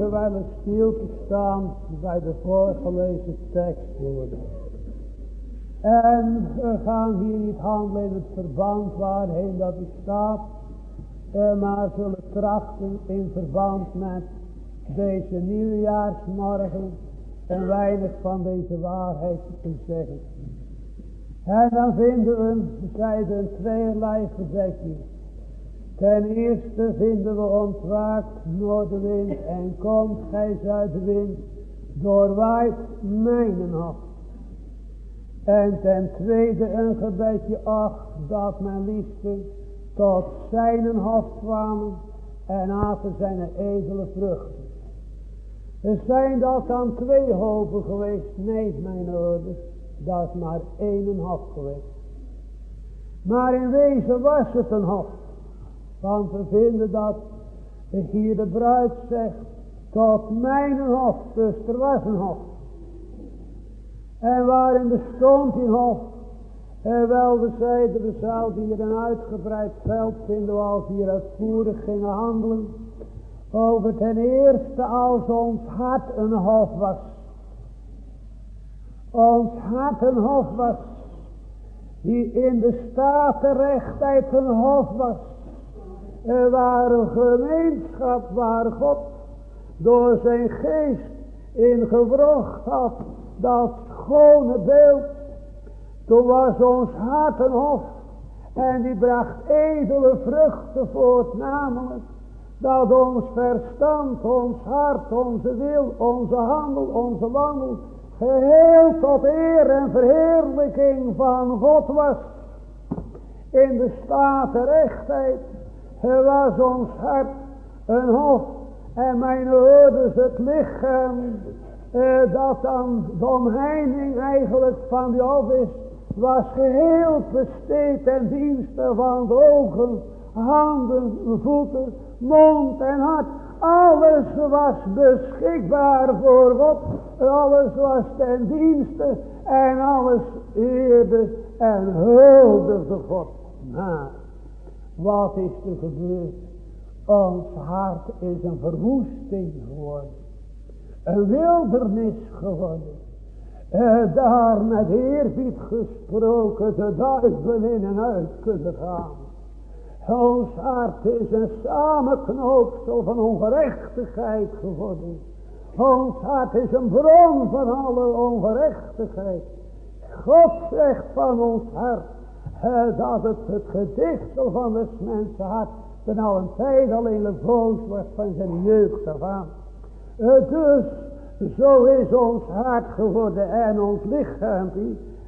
Korte wijle stil te staan bij de voorgelezen tekstwoorden. En we gaan hier niet handelen in het verband waarheen dat het staat. Eh, maar zullen trachten in verband met deze nieuwjaarsmorgen en weinig van deze waarheid te zeggen. En dan vinden we, zeiden een tweeërlei gezegje. Ten eerste vinden we ontwaakt noordenwind en komt gij zuidenwind, doorwaait mijnen hof. En ten tweede een gebedje, ach, dat mijn liefste tot zijn hof kwamen en aten zijn edele vruchten. Er zijn dat dan twee hoven geweest? Nee, mijn ouders, dat is maar één hof geweest. Maar in wezen was het een hof. Want we vinden dat hier de bruid zegt, tot mijn hof, dus er was een hof. En waarin bestond die hof? En wel, we zeiden, we zouden hier een uitgebreid veld vinden als hier uitvoerig gingen handelen. Over ten eerste als ons hart een hof was. Ons hart een hof was. Die in de staat een hof was. Er waar een gemeenschap waar God door zijn geest in gewrocht had dat schone beeld. Toen was ons hart een hof. En die bracht edele vruchten voort. Namelijk dat ons verstand, ons hart, onze wil, onze handel, onze wandel. Geheel tot eer en verheerlijking van God was. In de staat rechtheid was ons hart een hof. En mijn ouders het lichaam uh, dat dan de omheining eigenlijk van die office was geheel besteed ten dienste van de ogen, handen, voeten, mond en hart. Alles was beschikbaar voor God. Alles was ten dienste en alles eerde en huldigde God. Maar wat is er gebeurd? Ons hart is een verwoesting geworden een wildernis geworden. Uh, daar met eerbied gesproken de duivel in en uit kunnen gaan. Ons hart is een samenknoopsel van ongerechtigheid geworden. Ons hart is een bron van alle ongerechtigheid. God zegt van ons hart dat het het gedichtel van het mensen hart ten een tijd alleen een voos wordt van zijn jeugd af aan. Dus zo is ons hart geworden en ons lichaam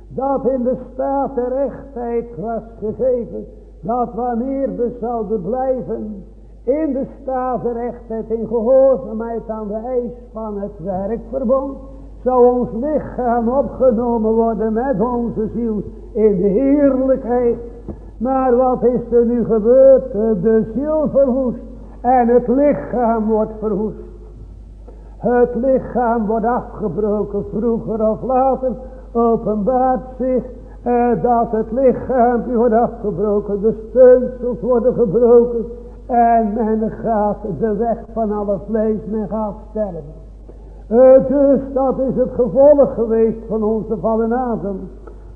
dat in de staat der rechtheid was gegeven, dat wanneer we zouden blijven in de staat der rechtheid in gehoorzaamheid aan de eis van het werkverbond, zou ons lichaam opgenomen worden met onze ziel in de heerlijkheid. Maar wat is er nu gebeurd? De ziel verwoest en het lichaam wordt verwoest. Het lichaam wordt afgebroken, vroeger of later openbaart zich eh, dat het lichaam wordt afgebroken, de steunsels worden gebroken en men gaat de weg van alle vlees, men gaat sterven. Eh, dus dat is het gevolg geweest van onze vallen adem.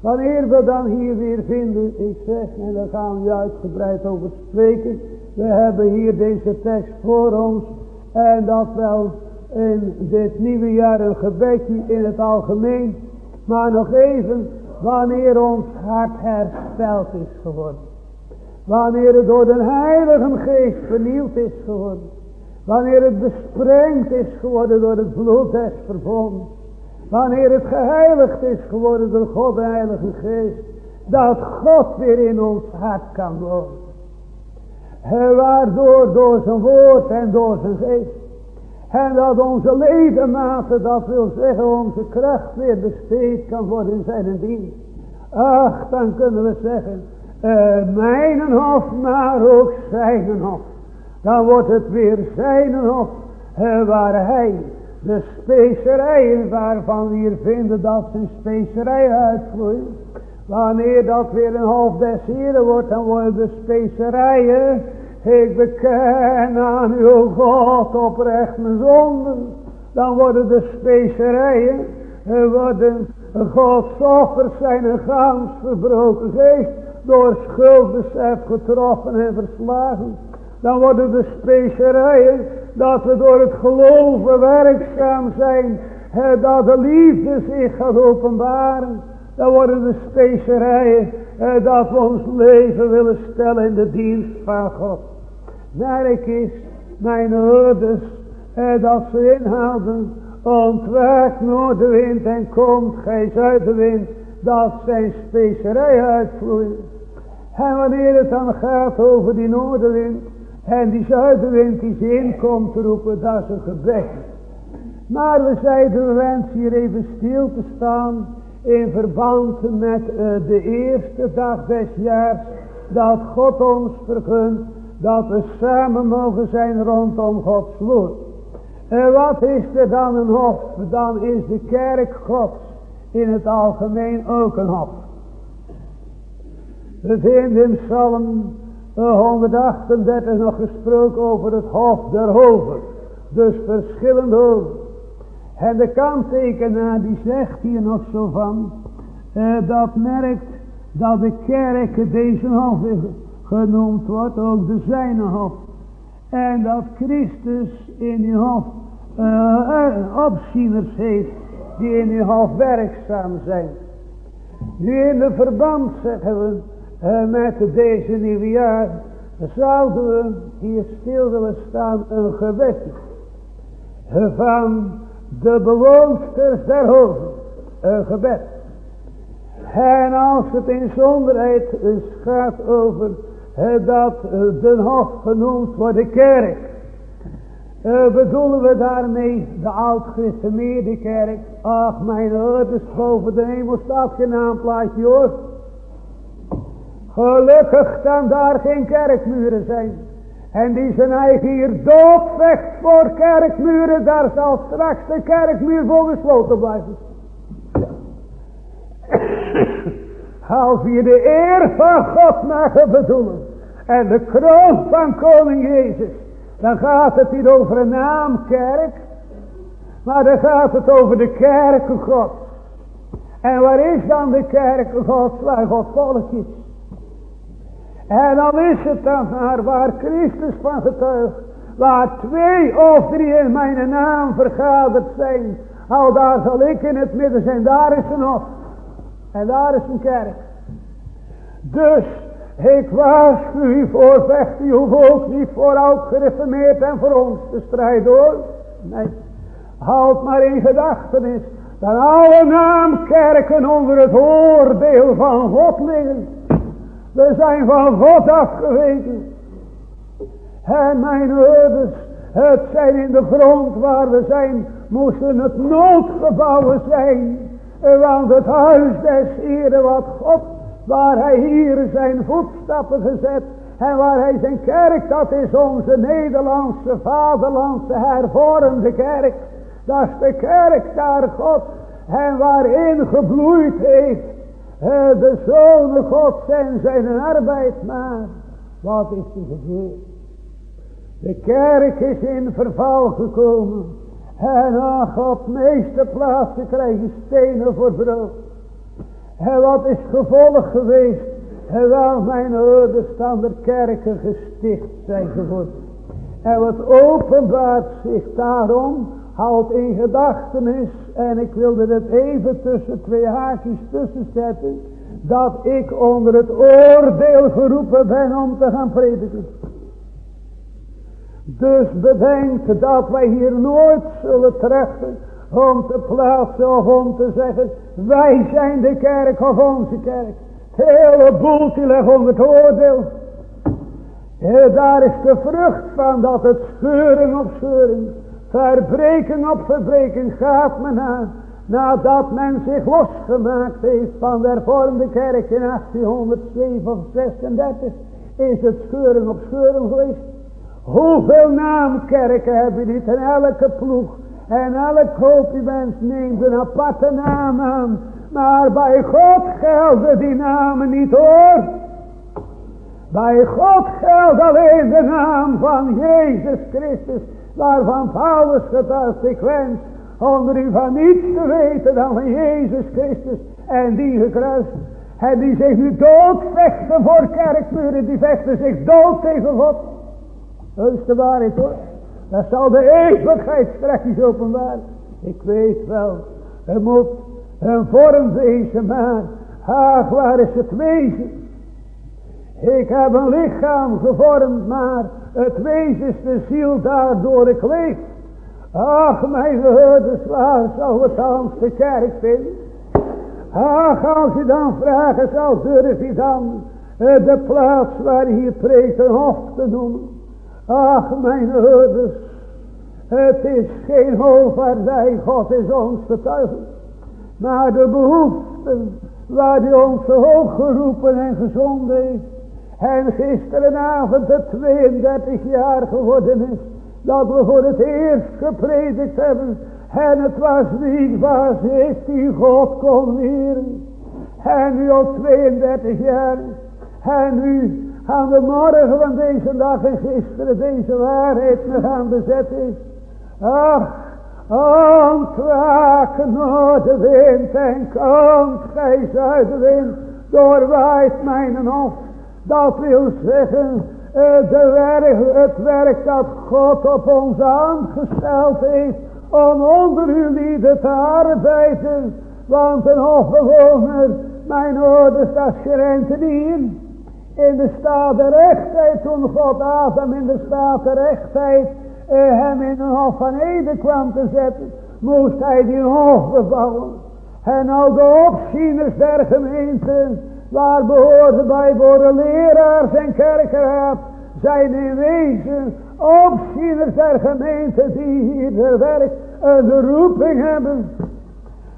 Wanneer we dan hier weer vinden, ik zeg, en daar gaan we uitgebreid over spreken. We hebben hier deze tekst voor ons en dat wel in dit nieuwe jaar een gebedje in het algemeen. Maar nog even, wanneer ons hart hersteld is geworden. Wanneer het door de Heilige Geest vernieuwd is geworden. Wanneer het besprengd is geworden door het bloed des verbonds. Wanneer het geheiligd is geworden door God de Heilige Geest. Dat God weer in ons hart kan wonen. Waardoor door zijn woord en door zijn geest en dat onze ledematen, dat wil zeggen onze kracht weer besteed kan worden in zijn dienst. Ach, dan kunnen we zeggen, uh, mijn hof, maar ook zijn hof. Dan wordt het weer zijn hof, uh, waar hij de specerijen waarvan we hier vinden dat zijn specerijen uitvloeien. Wanneer dat weer een hof des heren wordt, dan worden de specerijen Ik beken aan uw God oprecht mijn zonden. Dan worden de specerijen, worden Gods offers zijn een gans verbroken geest door schuldbesef getroffen en verslagen. Dan worden de specerijen dat we door het geloven werkzaam zijn. Dat de liefde zich gaat openbaren. Dan worden de specerijen dat we ons leven willen stellen in de dienst van God. Merk is mijn ouders dat ze inhouden. Ontwaakt noordenwind en komt gij zuidenwind. Dat zijn specerijen uitvloeien. En wanneer het dan gaat over die noordenwind. En die zuidenwind die ze inkomt roepen. Dat is een gebed. Maar we zeiden we wensen hier even stil te staan. In verband met uh, de eerste dag des jaars. Dat God ons vergunt. Dat we samen mogen zijn rondom Gods woord. En wat is er dan een hof? Dan is de kerk Gods in het algemeen ook een hof. We vinden in Psalm 138 nog gesproken over het hof der hoven. Dus verschillende hoven. En de kanttekenaar die zegt hier nog zo van. Eh, dat merkt dat de kerk deze hof genoemd wordt. Ook de zijne hof. En dat Christus in die hof uh, opzieners heeft. Die in die hof werkzaam zijn. Nu in de verband zeggen we uh, met deze nieuwe jaar. Zouden we hier stil willen staan een gebed. Van de bewoonsters der hoven. Een gebed. En als het in zonderheid gaat over dat de hof genoemd wordt de kerk. Uh, bedoelen we daarmee de oud-gereformeerde kerk? Ach, mijn ouders boven de hemel staat geen naamplaatje hoor. Gelukkig dan daar geen kerkmuren zijn. En die zijn eigen hier doodvecht voor kerkmuren. Daar zal straks de kerkmuur voor gesloten blijven. Als je de eer van God mag bedoelen. En de kroon van koning Jezus. Dan gaat het hier over een naamkerk. Maar dan gaat het over de kerk God. En waar is dan de kerk God? Waar God volk is. En dan is het dan naar waar Christus van getuigt. Waar twee of drie in mijn naam vergaderd zijn. Al daar zal ik in het midden zijn. Daar is een hof. En daar is een kerk. Dus ik waarschuw u voor vechten. Je hoeft ook niet voor oud gereformeerd en voor ons te strijden hoor. Nee. Houd maar in gedachtenis. Dat alle naamkerken onder het oordeel van God liggen. We zijn van God afgeweken. En mijn ouders, het zijn in de grond waar we zijn, moesten het noodgebouwen zijn. Want het huis des Heren wat God Waar hij hier zijn voetstappen gezet. En waar hij zijn kerk, dat is onze Nederlandse vaderlandse hervormde kerk. Dat is de kerk daar God. En waarin gebloeid heeft de Zoon God en zijn arbeid. Maar wat is er gebeurd? De kerk is in verval gekomen. En ach, op meeste plaatsen krijgen stenen voor brood. En wat is gevolg geweest? En wel mijn ouders staan er kerken gesticht zijn geworden. En wat openbaart zich daarom, houdt in gedachtenis, en ik wilde het even tussen twee haakjes tussen zetten, dat ik onder het oordeel geroepen ben om te gaan prediken. Dus bedenk dat wij hier nooit zullen treffen om te plaatsen of om te zeggen, wij zijn de kerk of onze kerk. Het hele boeltje ligt onder het oordeel. En daar is de vrucht van dat het scheuren op scheuren, verbreken op verbreken gaat men aan. Nadat men zich losgemaakt heeft van de hervormde kerk in 1807 of 36 is het scheuren op scheuren geweest. Hoeveel naamkerken hebben niet in elke ploeg en elk mens neemt een aparte naam aan. Maar bij God gelden die namen niet hoor. Bij God geldt alleen de naam van Jezus Christus, waarvan Paulus getuigt, ik wens onder u van niets te weten dan van Jezus Christus en die gekruist. En die zich nu doodvechten voor kerkmuren, die vechten zich dood tegen God. Dat is de waarheid hoor. Dat zal de eeuwigheid strekjes openbaar. Ik weet wel, er moet een vorm wezen, maar ach, waar is het wezen? Ik heb een lichaam gevormd, maar het wezen is de ziel daardoor ik leef. Ach, mijn gehoorders, waar zou het dan de kerk vinden? Ach, als je dan vragen zou, durf je dan eh, de plaats waar hier preekt een hof te noemen? Ach, mijn hoorders, het is geen hoogvaardij, God is ons getuigen. Maar de behoeften waar hij ons zo hoog geroepen en gezonden heeft. En gisterenavond de 32 jaar geworden is. Dat we voor het eerst gepredikt hebben. En het was niet was ik die God kon leren. En nu al 32 jaar. En nu aan de morgen van deze dag en gisteren deze waarheid nog aan bezet is. Ach, ontwaak noordenwind en komt gij zuidenwind, doorwaait mijn hof. Dat wil zeggen, eh, de werk, het werk dat God op ons aangesteld heeft, om onder uw lieden te arbeiden. Want een hofbewoner, mijn ouders, dat niet in de staat der rechtheid, toen God Adam in de staat der rechtheid eh, hem in een hof van Eden kwam te zetten, moest hij die hof bebouwen. En al de opzieners der gemeente, waar behoorden bij de leraars en kerkraad, zijn in wezen opzieners der gemeente die hier de werk een roeping hebben.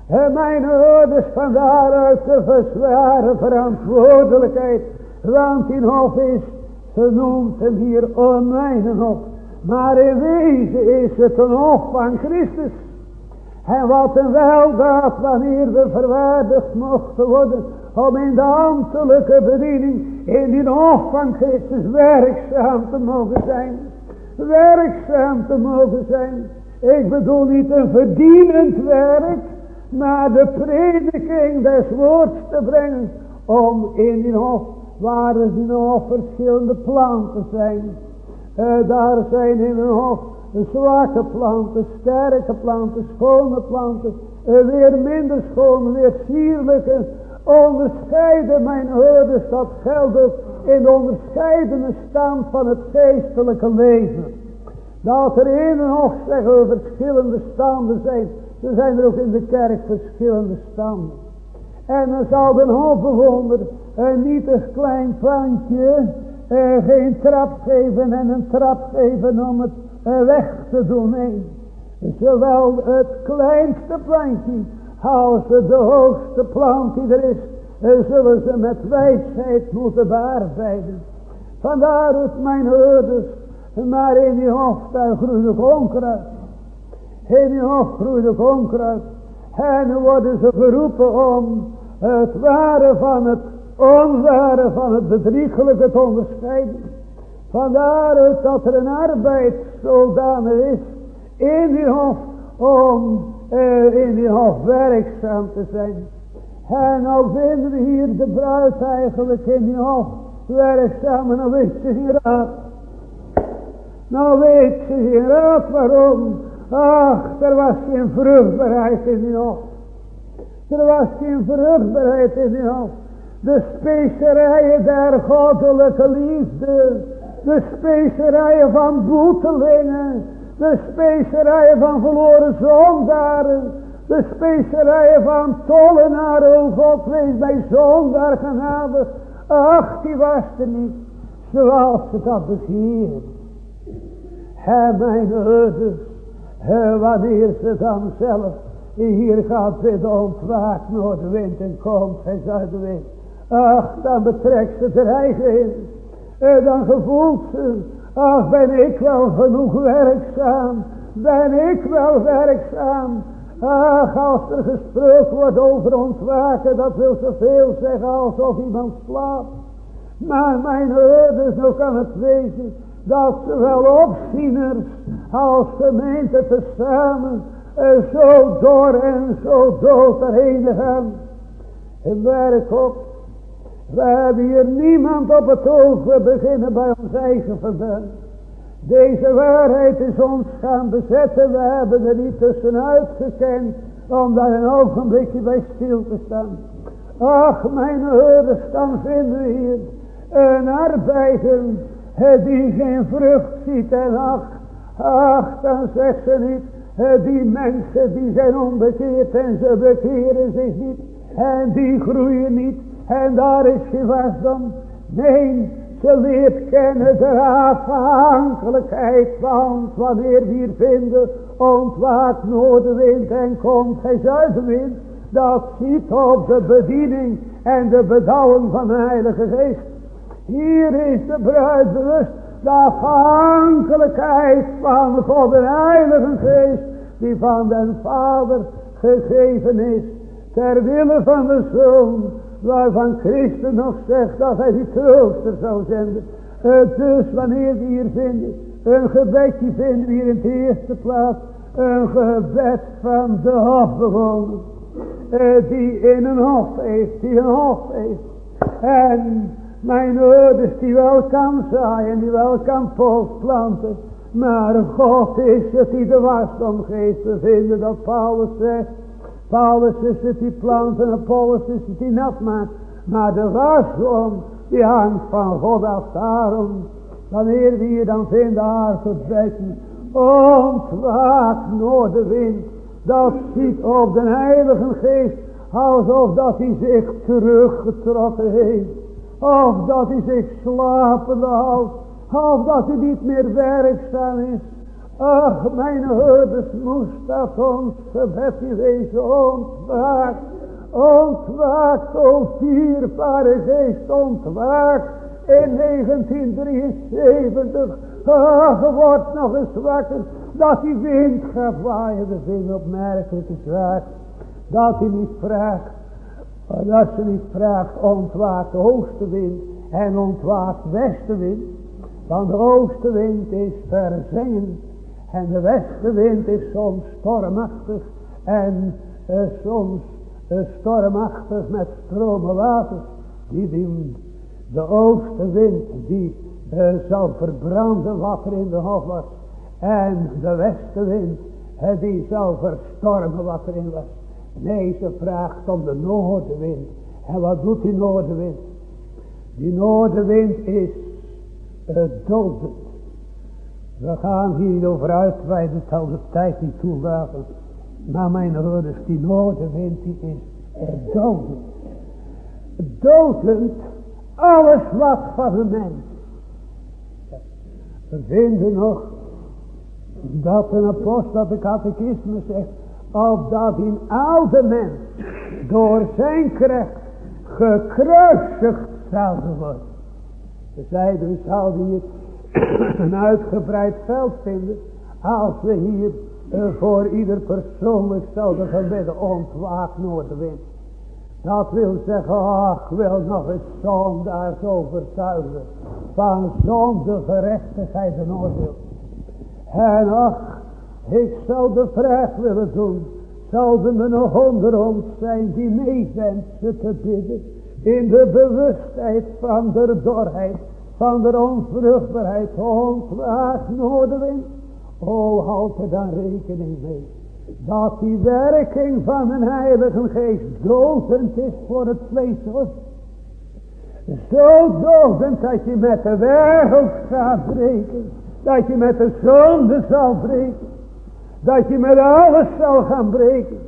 En mijn ouders van daaruit de verzware verantwoordelijkheid want in hof is genoemd hem hier hof. Maar in wezen is het een hof van Christus. En wat een weldaad wanneer we verwaardigd mochten worden om in de ambtelijke bediening in die hof van Christus werkzaam te mogen zijn. Werkzaam te mogen zijn. Ik bedoel niet een verdienend werk, maar de prediking des woords te brengen om in die hof waar er nog verschillende planten zijn. Uh, daar zijn in een hof zwakke planten, sterke planten, schone planten, uh, weer minder schoon, weer sierlijke. Onderscheiden mijn hoorders, dat geldt ook in de onderscheidende stand van het geestelijke leven. Dat er in een hof zeggen verschillende standen zijn, er zijn er ook in de kerk verschillende standen. En dan zal een hoofdbewoner een nietig klein plantje eh, geen trap geven en een trap geven om het eh, weg te doen. Nee. Zowel het kleinste plantje als de hoogste plant die er is, eh, zullen ze met wijsheid moeten bearbeiden. Vandaar het mijn hoorders, maar in die hof daar groeide onkruid. In die hof groeide onkruid. En worden ze geroepen om het ware van het onware van het bedriegelijke te onderscheiden. Vandaar dat er een arbeid zodanig is in die hof om in die hof werkzaam te zijn. En nou vinden we hier de bruid eigenlijk in die hof werkzaam en dan weet ze geen raad. Nou weet ze geen raad waarom. Ach, er was geen vruchtbaarheid in die hof. Er was geen vruchtbaarheid in die hof. De specerijen der goddelijke liefde. De specerijen van boetelingen. De specerijen van verloren zondaren. De specerijen van tollenaren. O God, bij genadig. Ach, die was er niet. Zoals ze dat begeeren. Hè, mijn ouders. Wanneer ze dan zelf hier gaat bidden ontwaakt wind en komt geen zuidenwind. Ach, dan betrekt ze er eigen. En dan gevoelt ze, ach, ben ik wel genoeg werkzaam? Ben ik wel werkzaam? Ach, als er gesproken wordt over ontwaken, dat wil zoveel zeggen alsof iemand slaapt. Maar mijn ouders, zo kan het wezen dat zowel opzieners als gemeente tezamen zo door en zo dood erheen gaan. En werk op. We hebben hier niemand op het oog. We beginnen bij ons eigen verband. Deze waarheid is ons gaan bezetten. We hebben er niet tussenuit gekend. Om daar een ogenblikje bij stil te staan. Ach, mijn hoorders, dan vinden we hier een arbeider die geen vrucht ziet. En ach, ach, dan zegt ze niet, die mensen die zijn onbekeerd en ze bekeren zich niet. En die groeien niet. En daar is je wasdom. Nee, ze leert kennen de afhankelijkheid. Want wanneer we hier vinden, ontwaakt noordenwind en komt hij zuidenwind. Dat ziet op de bediening en de bedouwing van de Heilige Geest. Hier is de bruid bewust. De afhankelijkheid van God en Heilige Geest. Die van den Vader gegeven is. Ter wille van de Zoon. Waarvan Christus nog zegt dat hij die trooster zou zenden. dus wanneer we hier vinden. Een gebedje vinden we hier in de eerste plaats. Een gebed van de hofbewoner. die in een hof heeft. Die een hof heeft. En mijn ouders die wel kan zaaien, die wel kan planten. Maar God is het die de wasdom geeft. te vinden dat Paulus zegt. Paulus is het die plant en Apollos is het die nat maakt. Maar de wasdom die hangt van God af. Daarom, wanneer we hier dan vinden haar gebedje. Ontwaakt wind. Dat ziet op de heilige geest. Alsof dat hij zich teruggetrokken heeft. Of dat hij zich slapende houdt. Of dat hij niet meer werkzaam is. Ach, mijn herders moest dat ons gebedje wezen. Ontwaakt. Ontwaakt, o dierbare geest, ontwaakt. In 1973. Ach, wordt nog eens wakker. Dat die wind gaat waaien. Dat is opmerkelijke zaak. Dat hij niet vraagt. Als ze niet vraagt, ontwaakt oostenwind en ontwaakt westenwind. Want de oostenwind is verzengend en de westenwind is soms stormachtig en uh, soms uh, stormachtig met stromen water. Die, die de oostenwind die uh, zal verbranden wat er in de hof was. En de westenwind die zal verstormen wat erin was. Nee, ze vraagt om de noordenwind. En wat doet die noordenwind? Die noordenwind is dodend. We gaan hier over uitweiden, zal de tijd niet toelaten. Maar mijn broeders, die noordenwind die is dodend. Dodend alles wat van de mens. We vinden nog dat een apostel, dat de catechisme zegt, opdat een oude mens door zijn kracht gekruisigd zou worden. Zij dus zouden hier een uitgebreid veld vinden als we hier uh, voor ieder persoonlijk zouden gaan bidden ontwaak wind. Dat wil zeggen, ach, wil nog eens zondaars overtuigen van zonde gerechtigheid en oordeel. En ach, ik zou de vraag willen doen. Zal er nog onder ons zijn die meewensen te bidden. In de bewustheid van de dorheid. Van de onvruchtbaarheid. Noordenwind. O houd er dan rekening mee. Dat die werking van een heilige geest dodend is voor het vlees. Zo dodend dat je met de wereld gaat breken. Dat je met de zonde zal breken. Dat je met alles zal gaan breken.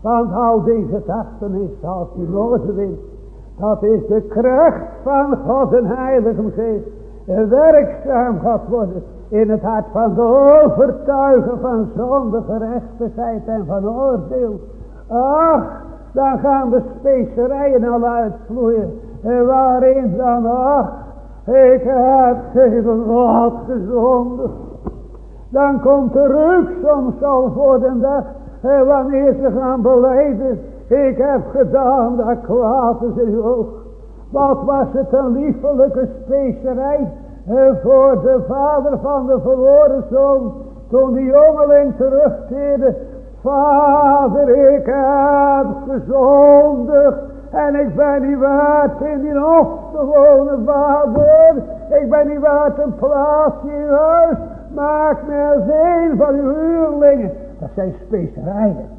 Want al deze is als die noordenwind. Dat is de kracht van God en Heilige Geest. Werkzaam gaat worden in het hart van de overtuigen van zonde, gerechtigheid en van oordeel. Ach, dan gaan de specerijen al uitvloeien. En waarin dan, ach, ik heb geen wat gezondigd. Dan komt de reuk soms al voor de dag. Wanneer ze gaan beleiden. Ik heb gedaan dat kwaad is in uw. Wat was het een liefelijke specerij voor de vader van de verloren zoon. Toen die jongeling terugkeerde. Vader ik heb gezondigd. En ik ben niet waard in die hof te wonen, vader. Ik ben niet waard een plaatsje huis. Maak me als een van uw huurlingen. Dat zijn specerijen.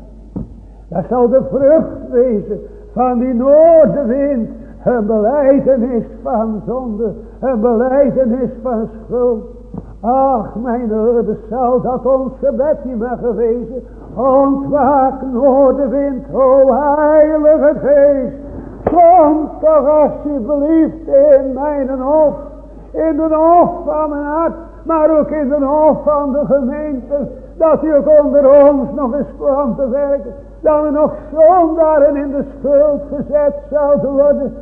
Dat zal de vrucht wezen van die noordenwind. Een beleidenis van zonde. Een beleidenis van schuld. Ach, mijn herde, zal dat ons gebed niet meer gewezen. Ontwaak, noordenwind, o heilige geest. Kom toch alsjeblieft in mijn hof. In de hof van mijn hart. Maar ook in de hof van de gemeente. Dat u ook onder ons nog eens kwam te werken. Dat we nog zondaren in de schuld gezet zouden worden.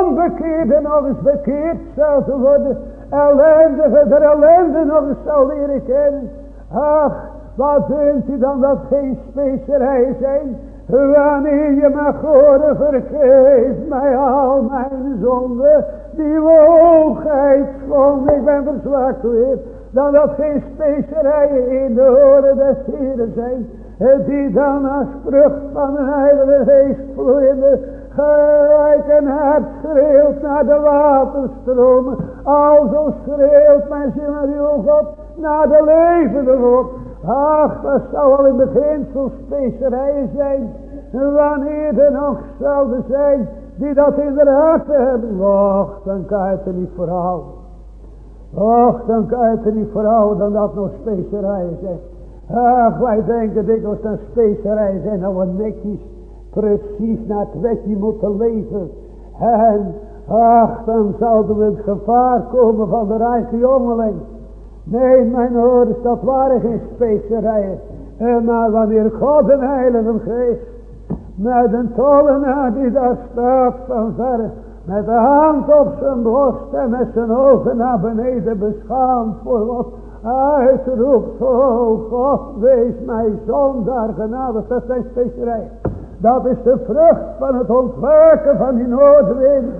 Onbekeerde nog eens bekeerd zouden worden. Ellendige der ellende nog eens zou leren kennen. Ach, wat vindt u dan dat geen specerijen zijn? Wanneer je mag horen, vergeef mij al mijn zonde. Die hoogheid schond, ik ben verzwakt weer. Dan dat geen specerijen in de oren des Heren zijn. Die dan als vrucht van een heilige geest vloeiende gelijk een hart schreeuwt naar de waterstromen. Alzo schreeuwt mijn ziel naar uw God, naar de levende God. Ach, dat zou al in het begin zo'n specerijen zijn. Wanneer er nog zouden zijn die dat in de harten hebben. Och, dan kan je het er niet voorhouden. Och, dan kan je het er niet voorhouden dan dat nog specerijen zijn. Ach, wij denken dikwijls dat specerijen zijn dat we netjes precies naar het wetje moeten leven. En ach, dan zouden we het gevaar komen van de rijke jongeling. Nee, mijn ouders, dat waren geen specerijen. Maar wanneer God een heilige geest met een tollenaar die daar staat van verre. Met de hand op zijn borst en met zijn ogen naar beneden beschaamd voor wat uitroept. Oh God, wees mij zondaar genadig. Dat zijn specerijen. Dat is de vrucht van het ontwaken van die noordwind.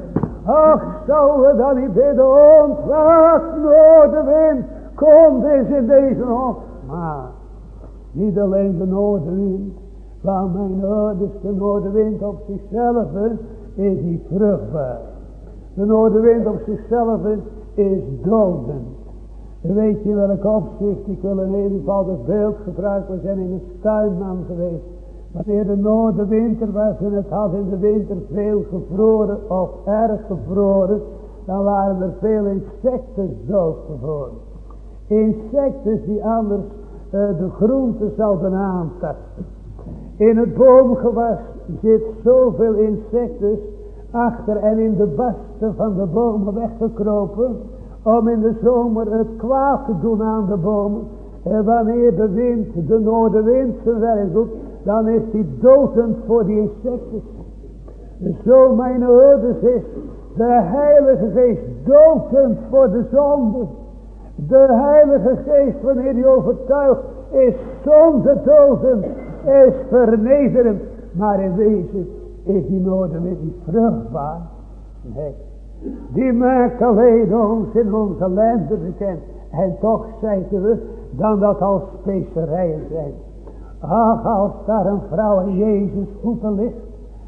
Ach, zouden we dan niet bidden, ontwaak noordenwind. Kom eens in deze hof. Maar niet alleen de noordenwind. Van mijn ouders, de noordenwind op zichzelf is niet vruchtbaar. De noordenwind op zichzelf is dodend. Weet je welk opzicht, ik wil een eenvoudig beeld gebruiken. We zijn in een tuinman geweest. Wanneer de noordenwinter was en het had in de winter veel gevroren of erg gevroren. Dan waren er veel insecten doodgevroren. Insecten die anders uh, de groenten zouden aantasten. In het boomgewas zit zoveel insecten achter en in de basten van de bomen weggekropen. Om in de zomer het kwaad te doen aan de bomen. En wanneer de wind, de noordenwind zijn werk dan is die dodend voor die insecten. Zo mijn ouders is de heilige geest dodend voor de zonde. De heilige geest wanneer die overtuigt is zonde dodend is vernederend. Maar in wezen is die noordenwind niet vruchtbaar. Nee. Die maakt alleen ons in onze ellende bekend. En toch zeggen we dan dat als specerijen zijn. Ach, als daar een vrouw in Jezus voeten ligt.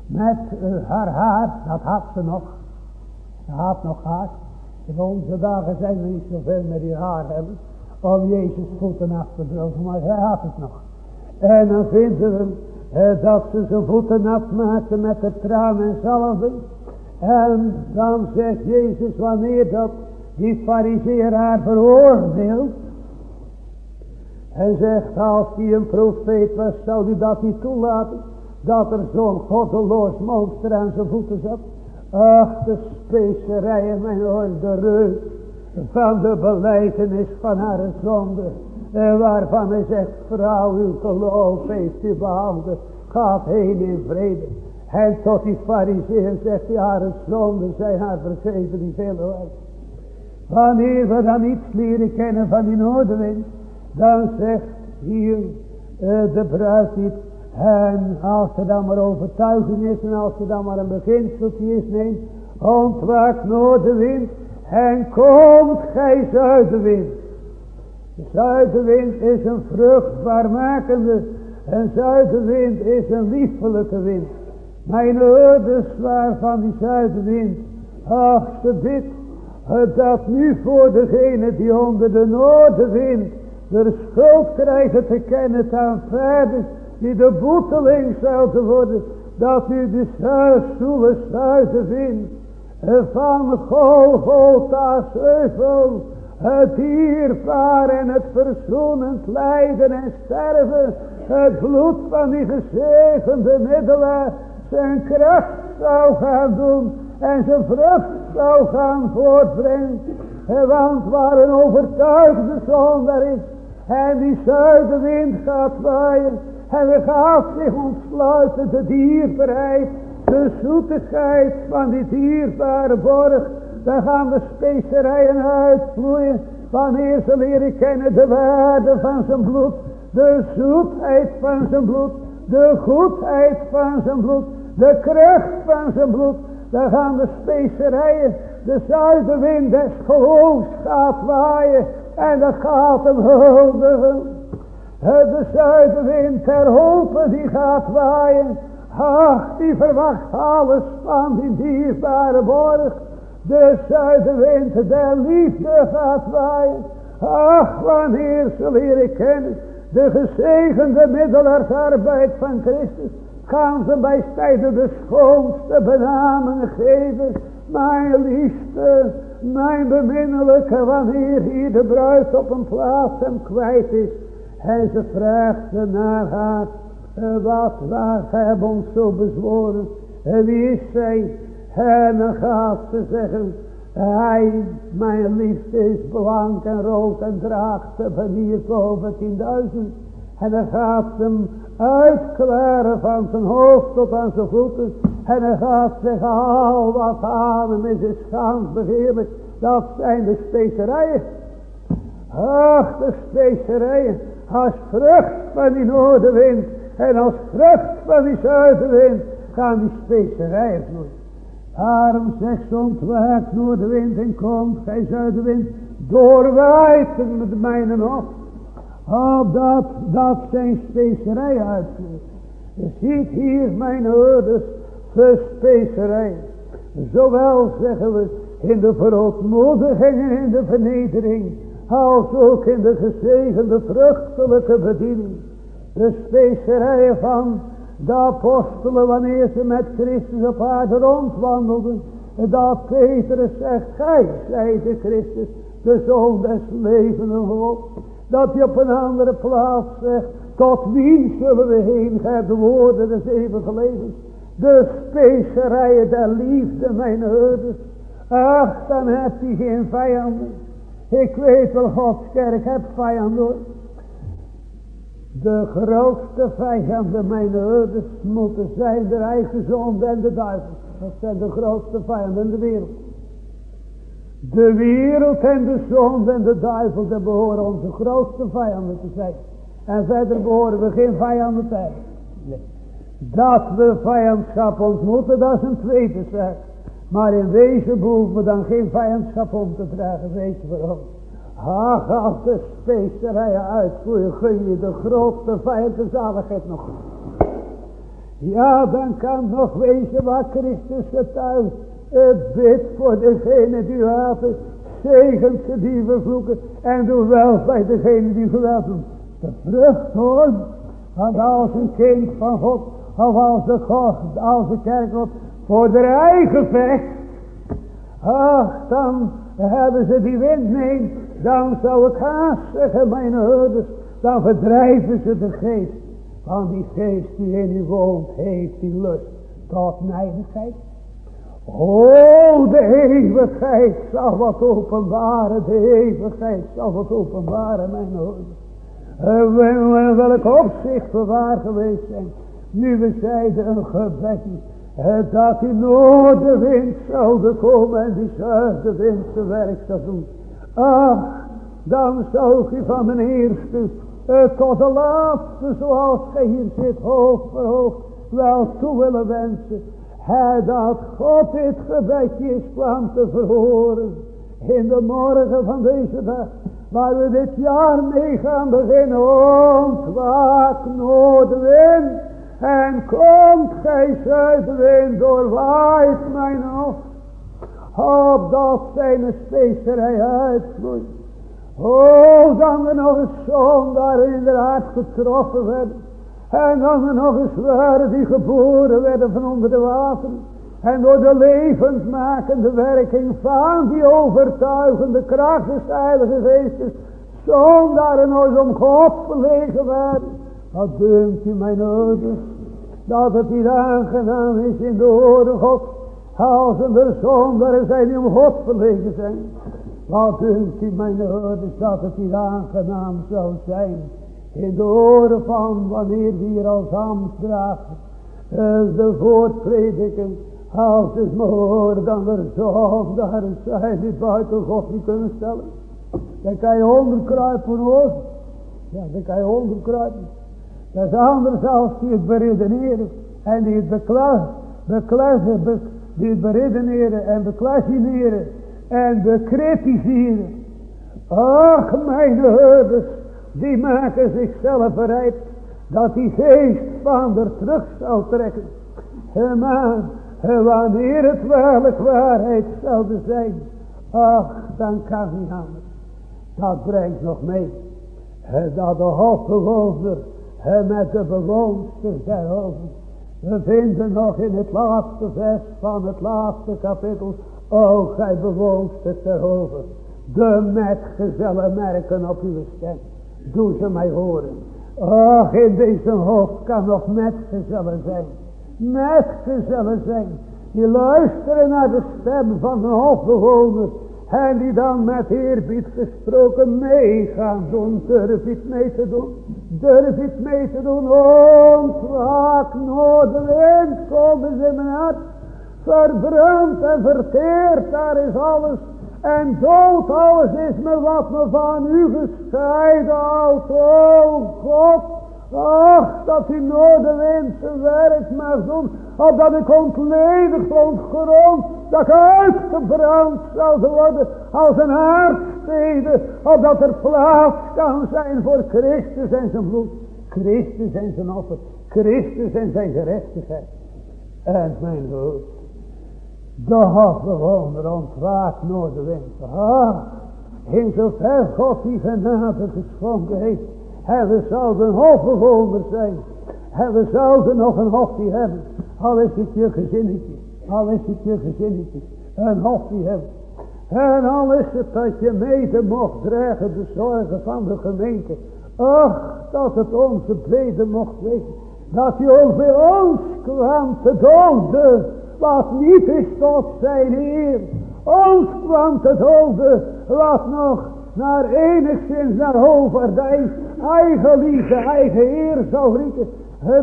Met uh, haar haar, dat had ze nog. Ze had nog haar. In onze dagen zijn we niet zoveel met die haar hebben. Om Jezus voeten af te drogen. Maar zij had het nog. En dan vinden we eh, dat ze zijn voeten maakte met de traan en zalven. En dan zegt Jezus wanneer dat die fariseer haar veroordeelt. En zegt als die een profeet was zou u dat niet toelaten. Dat er zo'n goddeloos monster aan zijn voeten zat. Ach de specerijen mijn oor de reuk van de beleidenis van haar zonde. En waarvan hij zegt, vrouw, uw geloof heeft u behouden. Gaat heen in vrede. En tot die fariseer zegt, ja, haar zonden zijn haar vergeven die vele was. Wanneer we dan iets leren kennen van die noordenwind, dan zegt hier uh, de bruid niet, en als er dan maar overtuiging is en als er dan maar een beginseltje is, neemt, Ontwaakt noordenwind en komt gij zuidenwind. De zuidenwind is een vruchtbaarmakende. En zuidenwind is een liefelijke wind. Mijn ouders van die zuidenwind. Ach, ze bid dat nu voor degene die onder de noordenwind de schuld krijgen te kennen aan verder die de boeteling zouden worden, dat nu de stoelen zuidenwind van Golgotha's heuvel het dierbaar en het verzoenend lijden en sterven, het bloed van die gezegende middelen zijn kracht zou gaan doen en zijn vrucht zou gaan voortbrengen. Want waar een overtuigde zonder is en die zuidenwind gaat waaien en er gaat zich ontsluiten de dierbaarheid, de zoetigheid van die dierbare borg dan gaan de specerijen uitvloeien. Wanneer ze leren kennen de waarde van zijn bloed. De zoetheid van zijn bloed. De goedheid van zijn bloed. De kracht van zijn bloed. Dan gaan de specerijen. De zuidenwind des geloofs gaat waaien. En dat gaat hem huldigen. De zuidenwind ter hopen die gaat waaien. Ach, die verwacht alles van die dierbare borg. De zuidenwind der liefde gaat waaien. Ach, wanneer ze leren kennen de gezegende middelarbeid van Christus. Gaan ze bij stijden de schoonste benamingen geven. Mijn liefste, mijn beminnelijke, wanneer hier de bruid op een plaats hem kwijt is. En ze vraagt naar haar, wat, waar hebben ons zo bezworen. En wie is zij? En dan gaat ze zeggen, hij, mijn liefste, is blank en rood en draagt de banier tienduizend. En dan gaat hem uitklaren van zijn hoofd tot aan zijn voeten. En dan gaat zeggen, al wat aan hem is, is begeerlijk. Dat zijn de specerijen. Ach, de specerijen. Als vrucht van die noordenwind en als vrucht van die zuidenwind gaan die specerijen vloeien. Daarom zegt ontwaakt noordenwind en komt gij zuidenwind, doorwaait met mijne op. Opdat dat zijn specerij uitvoert. Je ziet hier mijn de specerij. Zowel zeggen we in de verontmoediging en in de vernedering. Als ook in de gezegende vruchtelijke bediening. De specerijen van de apostelen wanneer ze met Christus op aarde rondwandelden. Dat Petrus zegt, gij zijt de Christus, de Zoon des levende God. Dat hij op een andere plaats zegt, tot wie zullen we heen gaan, de woorden des eeuwige levens. De specerijen der liefde, mijn herders. Ach, dan heb je geen vijanden. Ik weet wel, Gods kerk hebt vijanden de grootste vijanden mijn ouders moeten zijn de eigen zonde en de duivel. Dat zijn de grootste vijanden in de wereld. De wereld en de zonde en de duivel, dat behoren onze grootste vijanden te zijn. En verder behoren we geen vijanden te hebben. Dat we vijandschap ontmoeten, dat is een tweede zaak. Maar in wezen behoeven we dan geen vijandschap om te dragen, weet je waarom. Ach, als de specerijen uitvoeren, gun je de grootste vijand de zaligheid nog. Ja, dan kan nog wezen waar Christus getuigt. Bid voor degene die haten. Zegent ze die vervloeken. En doe wel bij degene die geweld doen. De vrucht hoor. Want als een kind van God. Of als de God, als kerk. Voor de eigen vecht. Ach, dan hebben ze die wind neemt dan zou ik haast zeggen, mijn ouders, dan verdrijven ze de geest. Van die geest die in u woont, heeft die lust tot nijdigheid. O, de eeuwigheid zal wat openbaren, de eeuwigheid zal wat openbaren, mijn ouders. En welk opzicht we waar geweest zijn. Nu we zeiden een gebedje. Dat die noordenwind zou komen en die zuidenwind zijn werk zou doen. Ach, dan zou je van de eerste uh, tot de laatste, zoals gij hier zit, hoog voor wel toe willen wensen. Hij dat God dit gebedje is kwam te verhoren. In de morgen van deze dag. Waar we dit jaar mee gaan beginnen. Ontwaak noordwind. En komt gij zuidwind doorwaait mijn hoofd. Opdat zijn specerij uitvloeit. Oh, dan er nog een zondaar inderdaad getroffen werden. En dan er nog eens waren die geboren werden van onder de water. En door de levensmakende werking van die overtuigende kracht des Heilige Geestes. Zondaren nooit om God verlegen werden. Wat dunkt u mijn ouders. Dat het niet aangenaam is in de oren God. Er zondaren zijn om God verlegen zijn. Wat dunkt u mijn ouders dat het niet aangenaam zou zijn in de oren van wanneer we hier als ambtsdrager de voortprediken als het me horen dan er daar zijn die buiten God niet kunnen stellen. Dan kan je onderkruipen hoor. Ja, dan kan je onderkruipen. Dat is anders als die het beredeneren en die het beklessen, die beredeneren en beklassineren en bekritiseren. Ach, mijn herders, die maken zichzelf bereid dat die geest van er terug zou trekken. Maar wanneer het werkelijk waarheid zou zijn, ach, dan kan niet anders. Dat brengt nog mee dat de hofbewoner met de bewoonsters daarover. We vinden nog in het laatste vers van het laatste kapitel. O gij bewoonsters daarover. De metgezellen merken op uw stem. Doe ze mij horen. Ach, in deze hoofd kan nog metgezellen zijn. Metgezellen zijn. Die luisteren naar de stem van een hofbewoner. En die dan met eerbied gesproken meegaan doen. Durf iets mee te doen. Durf iets mee te doen. Ontwaak noordwind. Komen ze in mijn hart. Verbrand en verteerd. Daar is alles en dood alles is me wat me van u gescheiden houdt. O God. Ach, dat u noordenwind zijn werk mag doen. Opdat ik ontledigd, ontgrond. Dat ik uitgebrand zal worden als een haardstede. Opdat er plaats kan zijn voor Christus en zijn bloed. Christus en zijn offer. Christus en zijn gerechtigheid. En mijn dood. De hofbewoner ontwaakt noordenwind. Ah, in zover God die genade geschonken heeft. En we zouden hofbewoner zijn. En we zouden nog een hofje hebben. Al is het je gezinnetje. Al is het je gezinnetje. Een hofje hebben. En al is het dat je mede mocht dragen de zorgen van de gemeente. Ach, dat het onze bede mocht weten. Dat ook bij ons kwam te doden wat niet is tot zijn Heer. Ons kwam te doden, wat nog naar enigszins naar hoofdvaardij, eigen liefde, eigen eer zou rieken.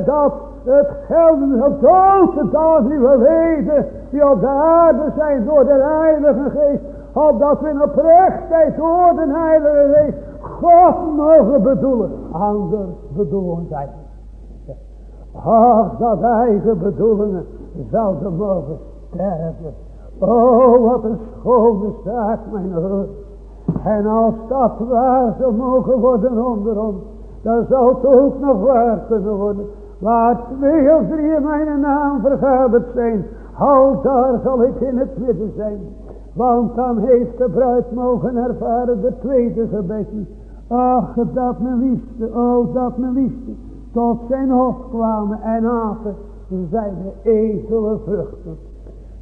Dat het gelden op dood dat we weten, die op de aarde zijn door de Heilige Geest, opdat we in oprechtheid door de Heilige Geest God mogen bedoelen. Anders bedoelen zij. Ach, dat eigen bedoelingen zouden mogen sterven. Oh, wat een schone zaak, mijn hoor. En als dat waar zou mogen worden onder ons, dan zou het ook nog waar kunnen worden. Waar twee of drie mijn naam vergaderd zijn, al daar zal ik in het midden zijn. Want dan heeft de bruid mogen ervaren de tweede gebedje. Ach, dat mijn liefste, oh, dat mijn liefste, tot zijn hof kwamen en aten zijn de ezelen vruchten.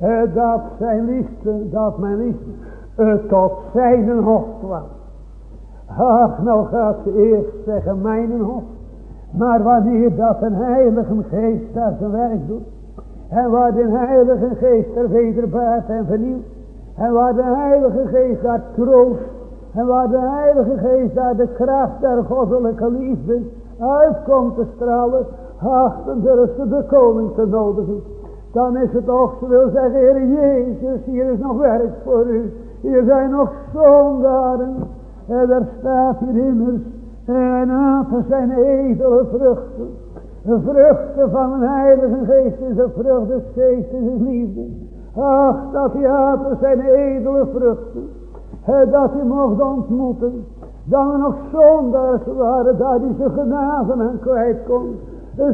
Uh, dat zijn liefde, dat mijn liefde, uh, tot zijn hof kwam. Ach, nou gaat ze eerst zeggen mijn. Maar wanneer dat een heilige geest daar zijn werk doet. En waar de heilige geest er wederbaart en vernieuwt. En waar de heilige geest daar troost. En waar de heilige geest daar de kracht der goddelijke liefde uitkomt te stralen. Ach, dan durft de koning te nodigen. Dan is het toch, ze wil zeggen, Heer Jezus, hier is nog werk voor u. Hier zijn nog zondaren. En er staat hier immers, en apen zijn edele vruchten. De vruchten van een heilige geest is de vrucht des geestes is liefde. Ach, dat die apen zijn edele vruchten. Dat hij mocht ontmoeten. Dat er nog zondaars waren, daar die zijn genade aan kwijt kon.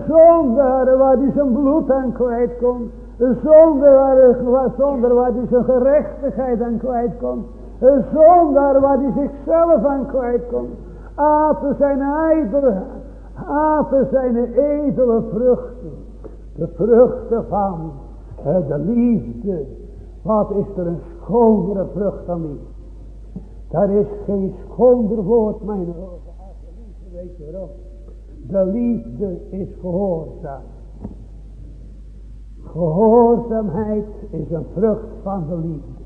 Zondaren waar die zijn bloed aan kwijt kon. De zondaar waar, zonder waar die zijn gerechtigheid aan kwijt kon. De zondaar waar die zichzelf aan kwijt kon. Apen zijn ijdele, apen zijn edele vruchten. De vruchten van de liefde. Wat is er een schonere vrucht dan die? Daar is geen schonder woord, mijn ogen. Weet je waarom? De liefde is gehoorzaam. Gehoorzaamheid is een vrucht van de liefde.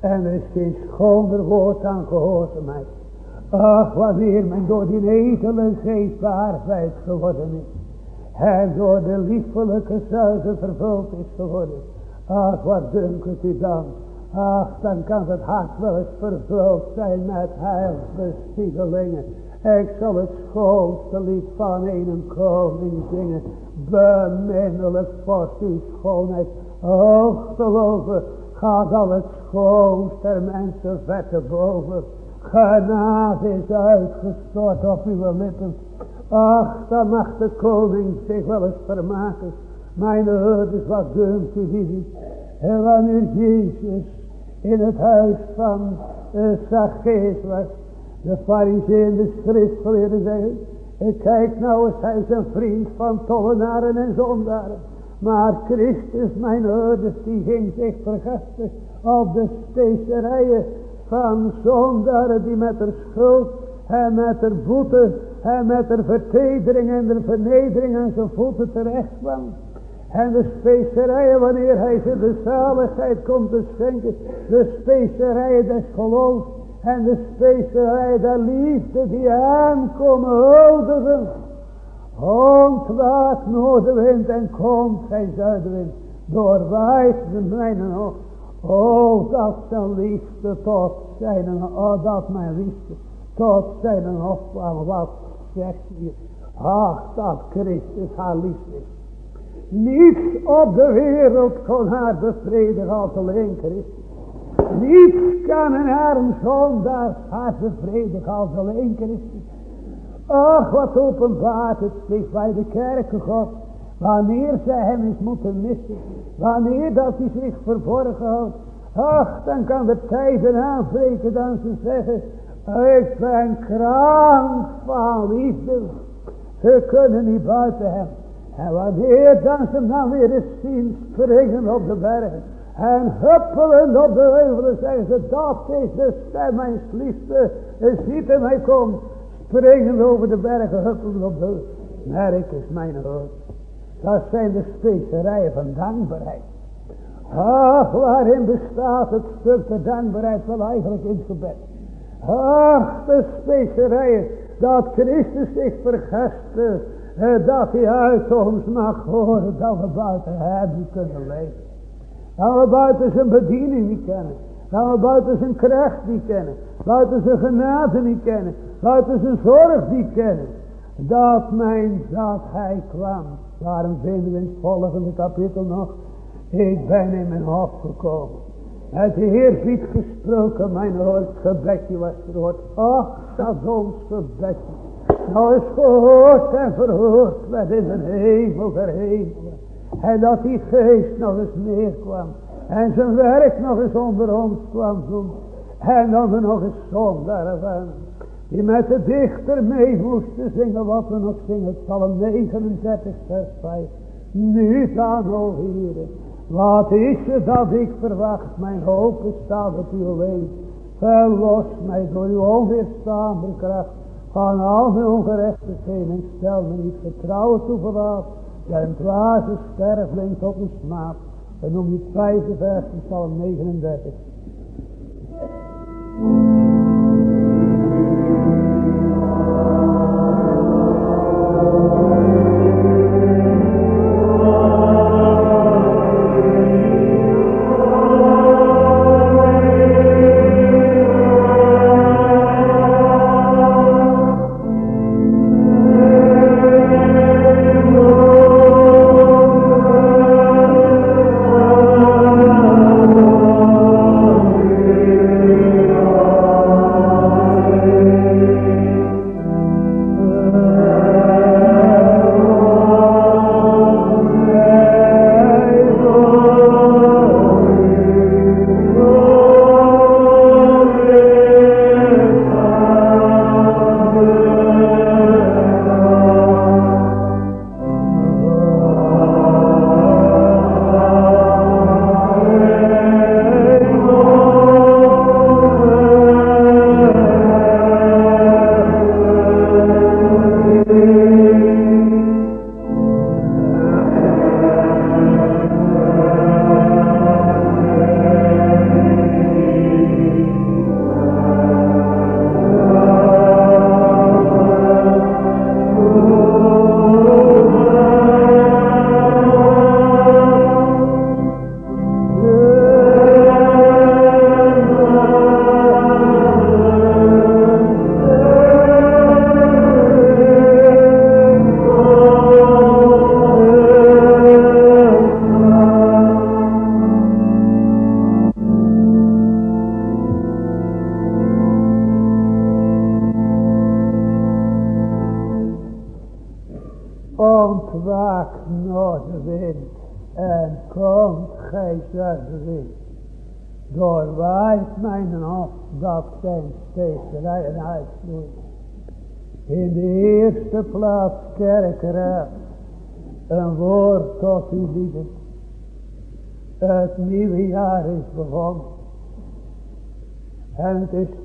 En er is geen schonder woord aan gehoorzaamheid. Ach, wanneer men door die geest waarheid geworden is. En door de liefelijke zuigen vervuld is geworden. Ach, wat dunkt u dan. Ach, dan kan het hart wel eens vervuld zijn met heilsbespiegelingen. Ik zal het schoonste lied van een koning zingen. Beminnelijk voor uw schoonheid. Hoog te loven gaat al het schoonste mensen vette boven. Genade is uitgestort op uw lippen. Ach, dan mag de koning zich wel eens vermaken. Mijn ouders, wat dunkt u die. En wanneer Jezus in het huis van uh, Zacchaeus was. De fariseeën de schriftgeleerden zeggen. Kijk nou eens, hij is een vriend van tollenaren en zondaren. Maar Christus, mijn ouders, die ging zich vergasten op de specerijen van zondaren die met de schuld en met de boete en met de vertedering en de vernedering aan zijn voeten terecht kwam. En de specerijen wanneer hij ze de zaligheid komt te schenken. De specerijen des geloofs. En de specerijen der liefde die aankomen huldigen. Ontwaakt noordenwind en komt gij zuidenwind. Doorwaait de mijne nog. Oh, dat zijn liefde tot zijn. Oh, dat mijn liefde tot zijn opkwam. Wat zegt hier. Ach, dat Christus haar liefde is. Niets op de wereld kon haar bevredigen als alleen Christus. Niets kan een arm zondaar haar bevredigen als alleen Christus. Ach, wat openbaart het zich bij de kerken God. Wanneer zij hem eens moeten missen. Wanneer dat hij zich verborgen houdt. Ach, dan kan de tijden aanbreken dan ze zeggen. Ik ben krank van liefde. Ze kunnen niet buiten hem. En wanneer dan ze dan weer eens zien springen op de bergen. En huppelen op de heuvelen zeggen ze, dat is de stem mijn liefde. Ziet hem, hij komt. Springen over de bergen, huppelen op de Merk is mijn hoofd. Dat zijn de specerijen van dankbaarheid. Ach, waarin bestaat het stuk de dankbaarheid wel eigenlijk in het gebed. Ach, de specerijen dat Christus zich vergaste eh, dat hij uit ons mag horen dat we buiten hem kunnen leven. Dat we buiten zijn bediening niet kennen. Dat we buiten zijn kracht niet kennen. Buiten zijn genade niet kennen. Buiten zijn zorg niet kennen. Dat mijn dat hij kwam. Waarom vinden we in het volgende kapitel nog. Ik ben in mijn hof gekomen. Het Heer gesproken. Mijn hoofd gebedje was verhoord. Ach, dat ons gebedje. Nou is gehoord en verhoord werd in de hemel der. En dat die geest nog eens neerkwam. En zijn werk nog eens onder ons kwam doen. En dan we nog eens zondaren van. Die met de dichter mee moesten zingen wat we nog zingen. Psalm 39 vers 5. Nu dan, o Heer. Wat is het dat ik verwacht? Mijn hoop staat op uw leven. Verlos mij door uw onweerstaande kracht van al mijn ongerechtigheden stel me niet vertrouwen toeverlaat. Ja, een dwaze sterveling tot een smaad. En vijfde vers van Psalm 39.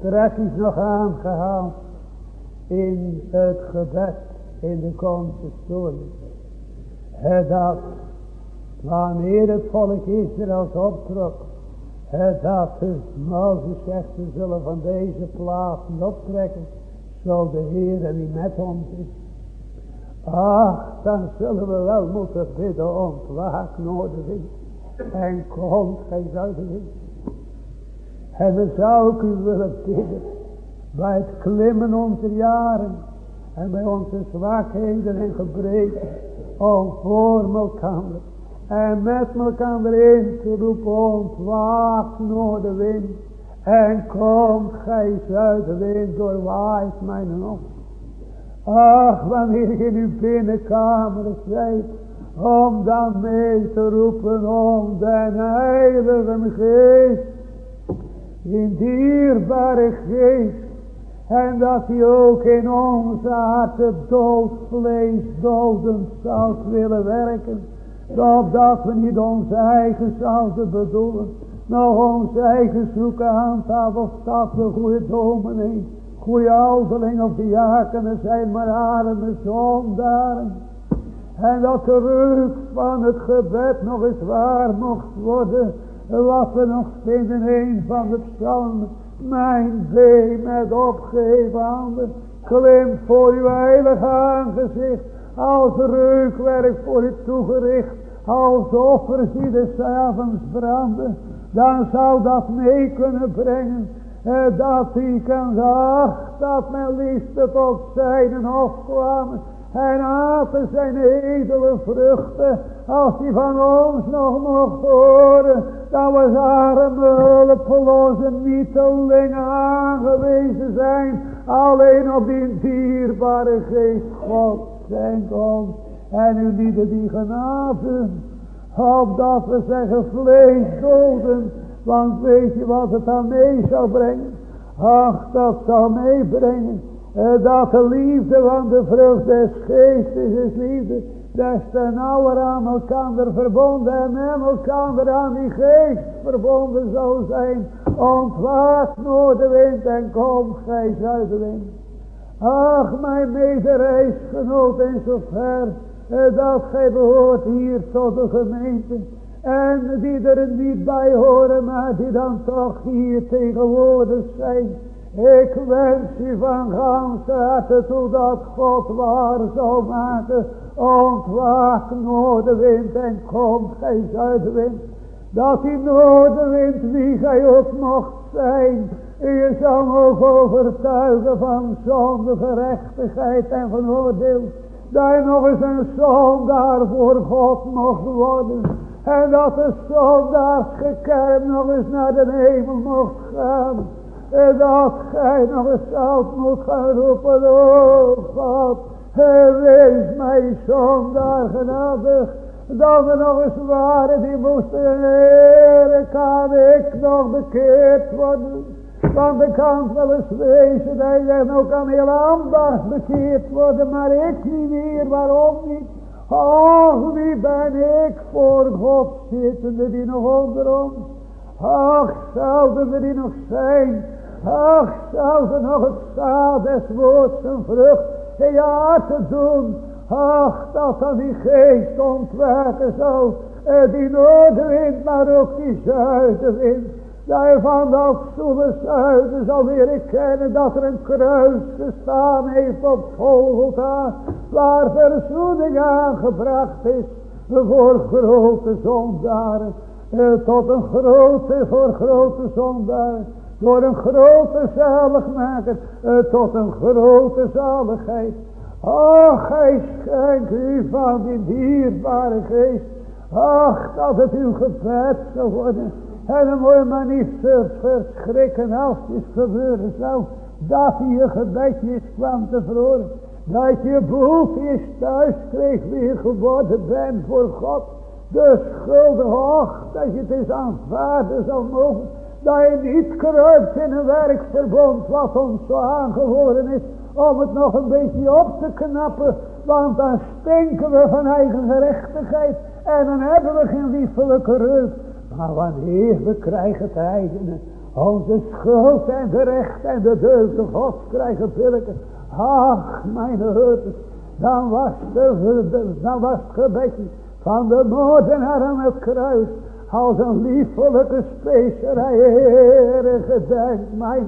Strakjes nog aangehaald in het gebed, in de consistorie. Dat wanneer het volk Israëls optrok, het dat dus Mozes zegt, we zullen van deze plaats optrekken, zo de Heer die met ons is. Ach, dan zullen we wel moeten bidden, ontwaak noordenwind en komt geen zuidenwind. En dan zou ik u willen bidden, bij het klimmen onze jaren en bij onze zwakheden en gebreken, om voor elkaar en met elkaar in te roepen, ontwaak noordenwind en komt gij zuidenwind, doorwaait mijn nog. Ach, wanneer je in uw binnenkamer zijt, om dan mee te roepen om den heilige geest, in dierbare geest, en dat hij ook in onze harten dood vlees dodend zou willen werken, opdat we niet onze eigen zouden bedoelen, nog onze eigen zoeken aan tafel we goede dominee, goede ouderling of diakenen zijn, maar arme zondaren. En dat de rug van het gebed nog eens waar mocht worden, wat we nog vinden in een van de psalmen. Mijn been met opgeheven handen, klim voor uw heilig aangezicht, als reukwerk voor u toegericht, als offers die des avonds branden, dan zou dat mee kunnen brengen, eh, dat hij kan zeggen, dat mijn liefde tot zijn hof kwamen, en aten zijn edele vruchten, als hij van ons nog mocht horen, dat we arme hulpeloze nietelingen aangewezen zijn, alleen op die dierbare geest God zijn ons en u lieden die genade, opdat we zeggen vlees doden, want weet je wat het dan mee zou brengen? Ach, dat zou meebrengen dat de liefde van de vrucht des geestes is liefde. Des te nauwer aan elkaar verbonden en met elkaar aan die geest verbonden zou zijn. Ontwaak noordenwind en kom gij zuidenwind. Ach mijn medereisgenoot en zo ver eh, dat gij behoort hier tot de gemeente. En die er niet bij horen maar die dan toch hier tegenwoordig zijn. Ik wens u van ganse harte toe dat God waar zou maken. Ontwaak noordenwind en komt gij zuidenwind. Dat die noordenwind wie gij ook mocht zijn. U zou nog overtuigen van zonde, gerechtigheid en van oordeel. Dat je nog eens een zondaar voor God mocht worden. En dat de zondaar gekermd nog eens naar de hemel mocht gaan. Dat gij nog eens zelf moet gaan roepen. Oh God, wees mij zondaar genadig. Dat we nog eens waren die moesten leren. Kan ik nog bekeerd worden. Want de kan wel eens wezen dat je ook aan heel ambacht bekeerd worden. Maar ik niet meer. Waarom niet? Oh, wie ben ik voor God zittende die nog onder ons? Ach, zouden we die nog zijn? Ach, zou ze nog het zaad des woords een vrucht in je hart te doen. Ach, dat dan die geest ontwerken zou. Die noordenwind, maar ook die zuidenwind. Dat van dat zoele zuiden zal leren kennen dat er een kruis gestaan heeft op Golgotha. Waar verzoening aangebracht is voor grote zondaren. Eh, tot een grote, voor grote zondaren door een grote zaligmaker uh, tot een grote zaligheid. Ach, hij schenkt u van die dierbare geest. Ach, dat het uw gebed zou worden. En dan moet je maar niet verschrikken als het gebeuren zou. Dat hij je gebedjes kwam te verhoren. Dat je is thuis kreeg weer geworden bent voor God. De schulden hoog, dat je het eens aanvaarden zal mogen. Dat je niet kruipt in een werkverbond wat ons zo aangehoren is. Om het nog een beetje op te knappen. Want dan stinken we van eigen gerechtigheid. En dan hebben we geen liefelijke reuk. Maar wanneer we krijgen het eigene. Onze schuld en de recht en de deugd God krijgen billiken. Ach, mijn herders. Dan was, de, dan was het gebedje van de moordenaar aan het kruis. Als een liefelijke specerij, Heere, gedenk mij.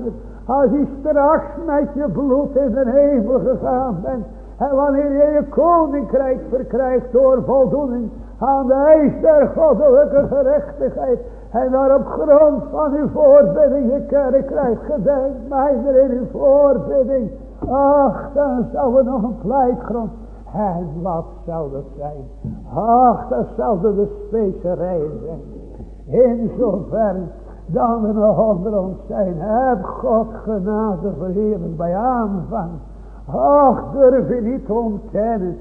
Als je straks met je bloed in de hemel gegaan bent. En wanneer je je koninkrijk verkrijgt door voldoening aan de eis der goddelijke gerechtigheid. En daar op grond van uw voorbidding je kerk krijgt. Gedenk mij er in uw voorbidding. Ach, dan zou er nog een pleitgrond. En wat zou dat zijn? Ach, dat zouden de specerijen zijn. In zover dan we nog onder ons zijn. Heb God genade verheerlijk bij aanvang. Ach, durf je niet ontkennen.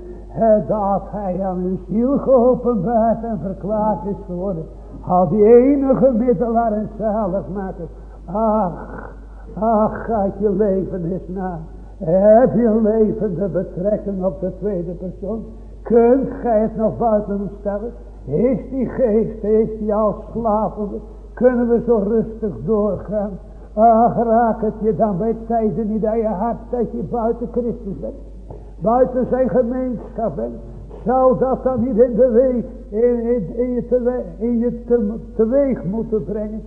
Dat hij aan uw ziel geopenbaard en verklaard is geworden. Al die enige middelaar en zaligmaker. Ach, ach, gaat je leven eens na. Heb je leven de betrekking op de tweede persoon? Kunt gij het nog buiten stellen? Is die geest, is die al slapende? Kunnen we zo rustig doorgaan? Ach, raak het je dan bij tijden niet aan je hart dat je buiten Christus bent? Buiten zijn gemeenschap bent? Zou dat dan niet in de weeg, in, je, teweeg, in je te, teweeg moeten brengen?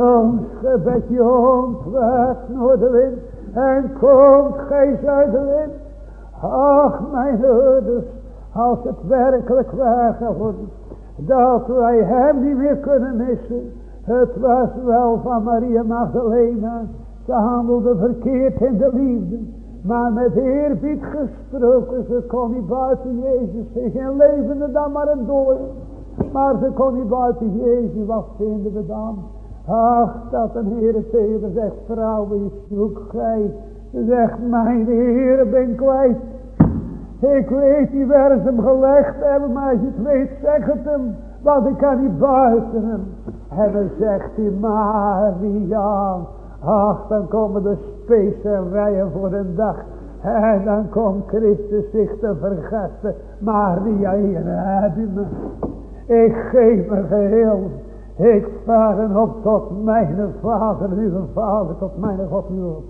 Ons gebedje ontwaart noordenwind en komt gij zuidenwind. Ach, mijn herders, als het werkelijk waar gaat worden, dat wij hem niet meer kunnen missen. Het was wel van Maria Magdalena, ze handelde verkeerd in de liefde. Maar met eerbied gesproken, ze kon niet buiten Jezus. Ze geen levende dan maar een dode. Maar ze kon niet buiten Jezus, wat vinden we dan? Ach, dat een Heer tegen zegt, vrouwen, zoek gij. Zegt, mijn Heer, ben kwijt. Ik weet niet waar ze hem gelegd hebben, maar als je het weet, zeg het hem. Want ik kan niet buiten hem. En dan zegt hij, Maria. Ach, dan komen de specerijen voor een dag. En dan komt Christus zich te vergasten. Maria, hier heb je me. Ik geef me geheel. Ik varen op tot mijn vader, uw vader, tot mijn God, uw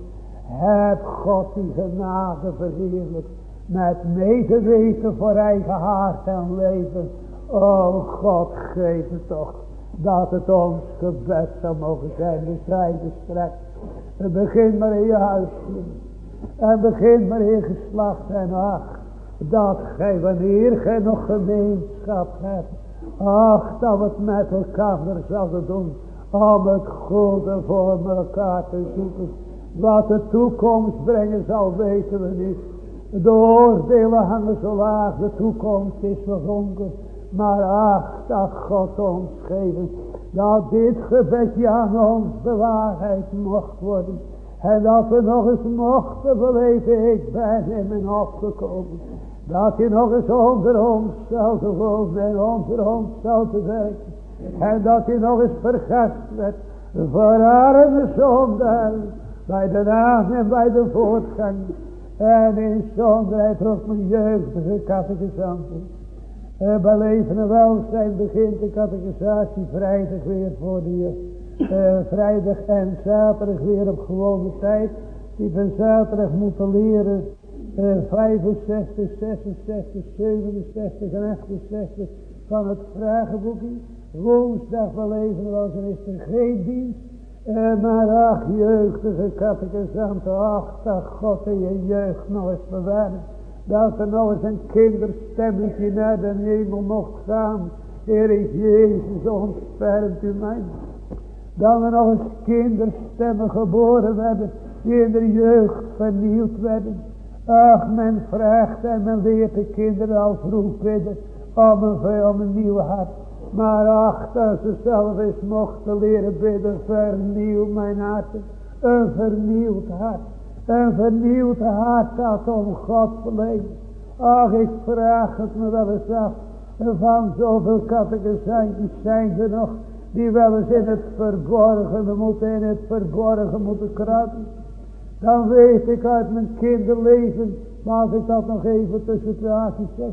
Heb God die genade verheerlijk. Met medeweten voor eigen hart en leven. O God, geef het toch. Dat het ons gebed zou mogen zijn. Zijde strekt. Het begint maar in je huis. En begint maar in geslacht en ach. Dat gij wanneer gij nog gemeenschap hebt. Ach, dat we het met elkaar zouden doen. Om het goede voor elkaar te zoeken. Wat de toekomst brengen zal weten we niet. De oordelen hangen zo laag. De toekomst is verzonken. Maar ach, dat God ons geven. Dat dit gebedje aan ons de waarheid mocht worden. En dat we nog eens mochten beleven. Ik ben in mijn opgekomen. Dat je nog eens onder ons zou wonen en onder ons zou te werken. En dat je nog eens vergast werd voor arme. Bij de naam en bij de voortgang. En in zonderheid ook mijn jeugdige catechisanten. Uh, bij leven en welzijn begint de catechisatie vrijdag weer voor de. Uh, vrijdag en zaterdag weer op gewone tijd. Die van zaterdag moeten leren 65, 66, 67 en 68 van het vragenboekje. Woensdag wel even was er is er geen dienst. Uh, maar ach, jeugdige catechizanten, ach, dat God in je jeugd nog eens bewaren. Dat er nog eens een kinderstemmetje naar de hemel mocht gaan. Heer Jezus, ontfermt u mij. Dat er nog eens kinderstemmen geboren werden, die in de jeugd vernieuwd werden. Ach, men vraagt en men leert de kinderen al vroeg bidden om een, om een nieuw hart. Maar ach, dat ze zelf eens mochten leren bidden, vernieuw mijn hart. Een vernieuwd hart. Een vernieuwd hart dat om God verleent. Ach, ik vraag het me wel eens af. Van zoveel catechizantjes zijn er nog. Die wel eens in het verborgen moeten, in het verborgen moeten kruipen. Dan weet ik uit mijn kinderleven. Maar als ik dat nog even tussen twee haakjes zeg.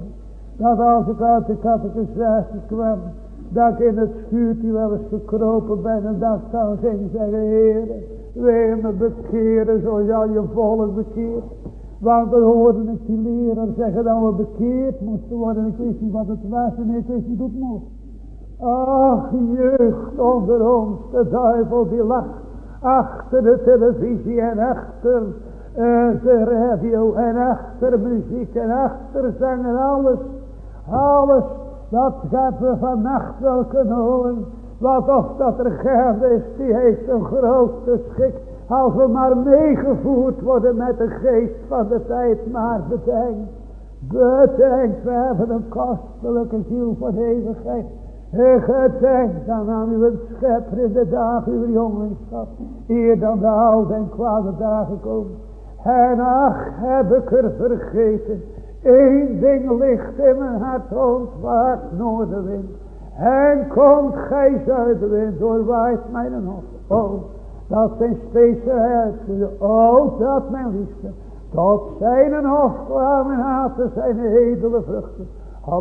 Dat als ik uit de catechizantjes kwam. Dat ik in het schuurtje wel eens gekropen ben. En dat kan ging zeggen. Heer, wil me bekeren zoals al je volk bekeert. Want dan hoorde ik die leraar zeggen dat we bekeerd moesten worden. Ik wist niet wat het was en ik wist niet hoe het moest. Ach, jeugd onder ons, de duivel die lacht. Achter de televisie en achter uh, de radio en achter muziek en achter zang en alles. Alles, dat gaat we vannacht wel kunnen horen. Wat of dat er gaande is, die heeft een grote schik. Als we maar meegevoerd worden met de geest van de tijd. Maar bedenk, bedenk, we hebben een kostelijke ziel de eeuwigheid. En gedenk dan aan uw schepper in de dagen uw jongelingschap. Eer dan de oude en kwade dagen komen. En ach, heb ik er vergeten. Eén ding ligt in mijn hart, ontwaakt noordenwind. En komt gij zuidenwind, doorwaait mijn hoofd. Oh, dat zijn specerijen. Oh, dat mijn liefste. Tot zijn hof kwamen en haten zijn edele vruchten.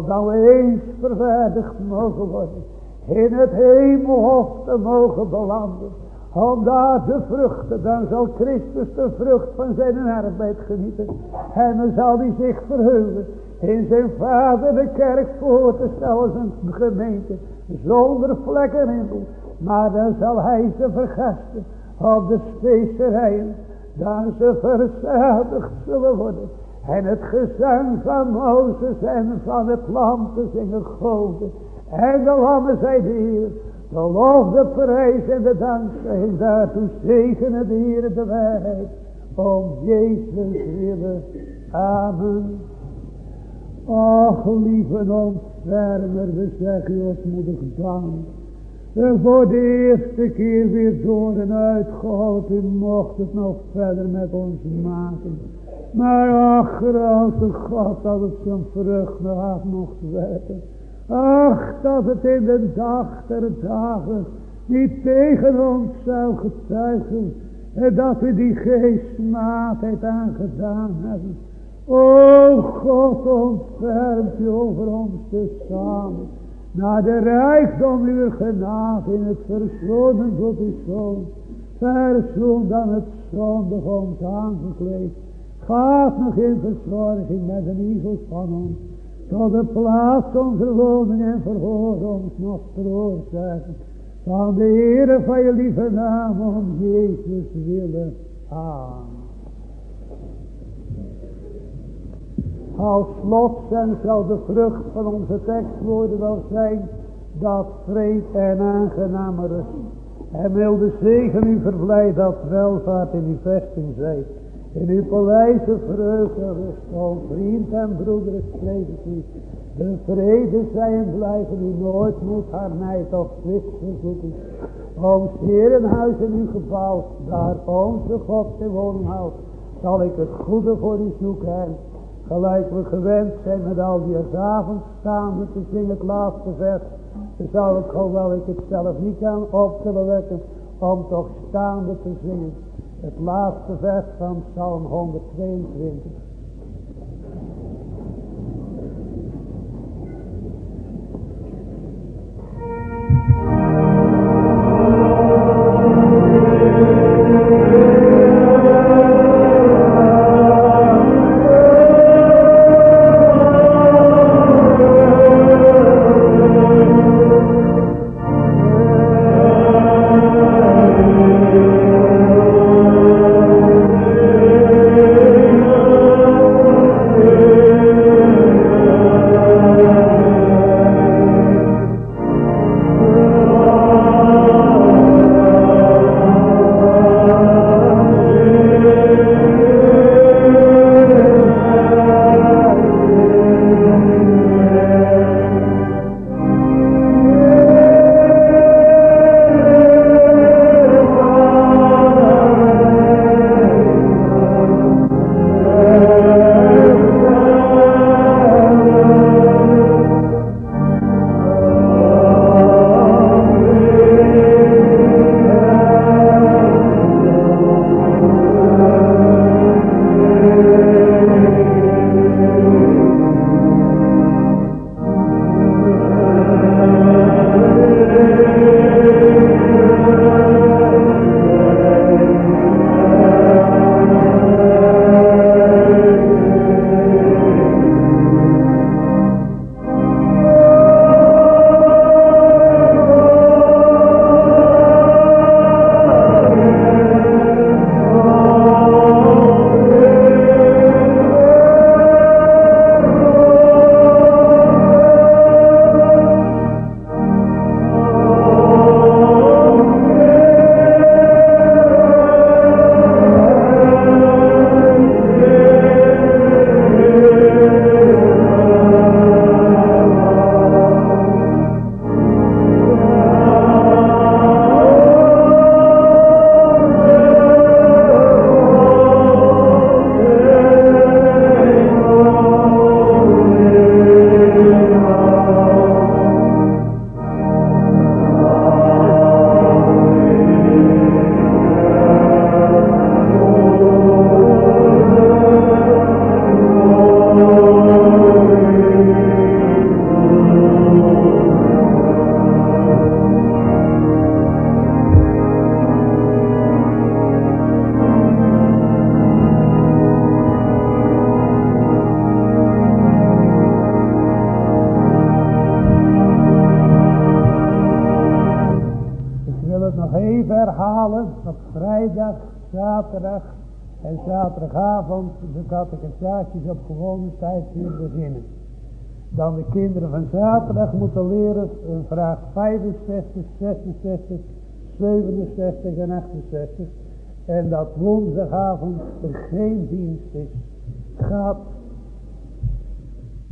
dan we eens verwaardigd mogen worden. In het hemelhof te mogen belanden. Om daar de vruchten, dan zal Christus de vrucht van zijn arbeid genieten. En dan zal hij zich verheugen in zijn vader de kerk voor te stellen, een gemeente, zonder vlekken in. Maar dan zal hij ze vergasten op de specerijen, daar ze verzadigd zullen worden. En het gezang van Mozes en van het lam te zingen goden. En de lammen zij de Heer. De de prijs en de dank zijn daartoe zegenen de Heer de waarheid. Om Jezus willen. Amen. Ach, lieve ontfermer, we zeggen ons moedig dank. En voor de eerste keer weer door en uitgehouden mocht het nog verder met ons maken. Maar ach, grote God, dat het zijn vrucht mocht werken. Ach, dat het in de dag der dagen niet tegen ons zou getuigen. En dat we die geestmaatheid aangedaan hebben. O God, ontfermt u over ons te samen. Naar de rijkdom uw genade in het verzoenen tot uw zoon. Dan het zondig ons aangekleed. Gaat nog in verzorging met een igels van ons. Tot de plaats onze woning en verhoor ons nog veroorzaken. Van de Heere van je lieve naam om Jezus willen. Amen. Als en zal de vrucht van onze tekstwoorden wel zijn dat vrede en aangename rust. En wil de zegen u verblij dat welvaart in uw vesting zij. In uw paleizen vreugde rust. O vriend en broeder, u. De vrede zij en blijven u nooit moet haar nijd of twist verzoeken. Ons herenhuis in uw gebouw, daar onze God te wonen houdt, zal ik het goede voor u zoeken Gelijk we gewend zijn met al die avond staande te zingen het laatste vers. Dan zou ik, hoewel ik het zelf niet kan op willen wekken, om toch staande te zingen. Het laatste vers van Psalm 122. Tijd weer beginnen. Dan de kinderen van zaterdag moeten leren een vraag 65, 66, 67 en 68. En dat woensdagavond er geen dienst is. Gaat.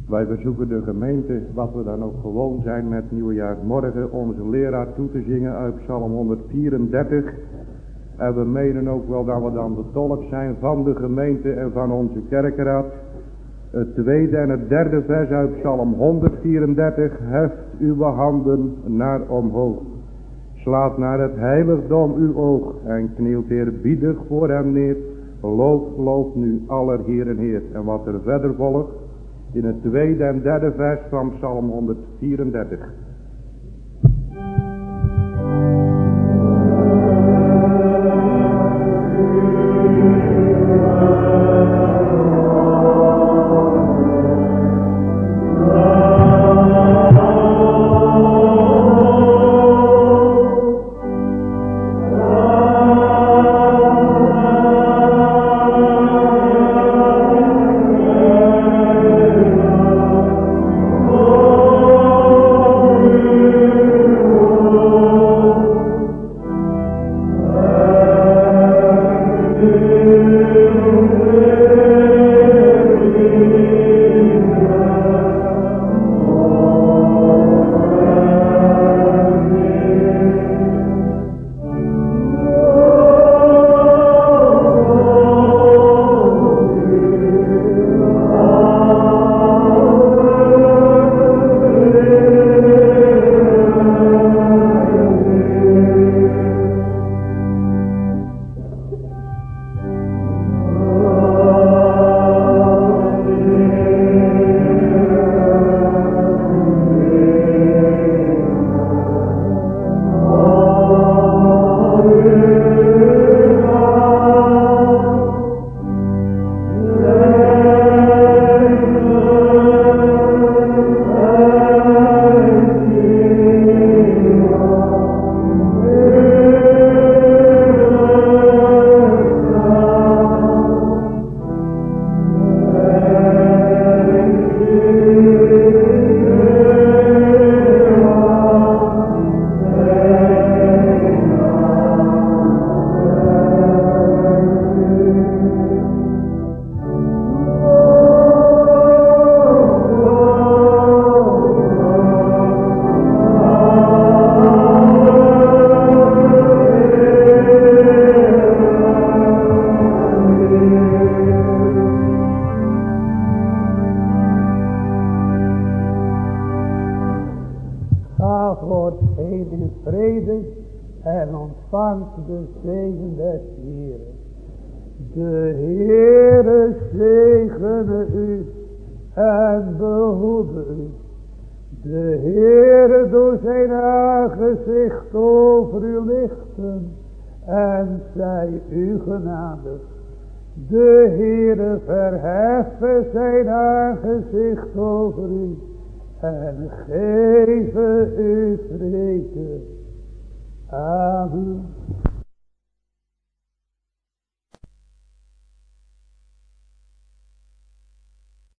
Wij verzoeken de gemeente, wat we dan ook gewoon zijn met nieuwjaarsmorgen, onze leraar toe te zingen uit Psalm 134. En we menen ook wel dat we dan de tolk zijn van de gemeente en van onze kerkenraad. Het tweede en het derde vers uit Psalm 134. Heft uw handen naar omhoog. Slaat naar het heiligdom uw oog en knielt eerbiedig voor hem neer. Loof, loof nu aller Heer en Heer. En wat er verder volgt in het tweede en derde vers van Psalm 134.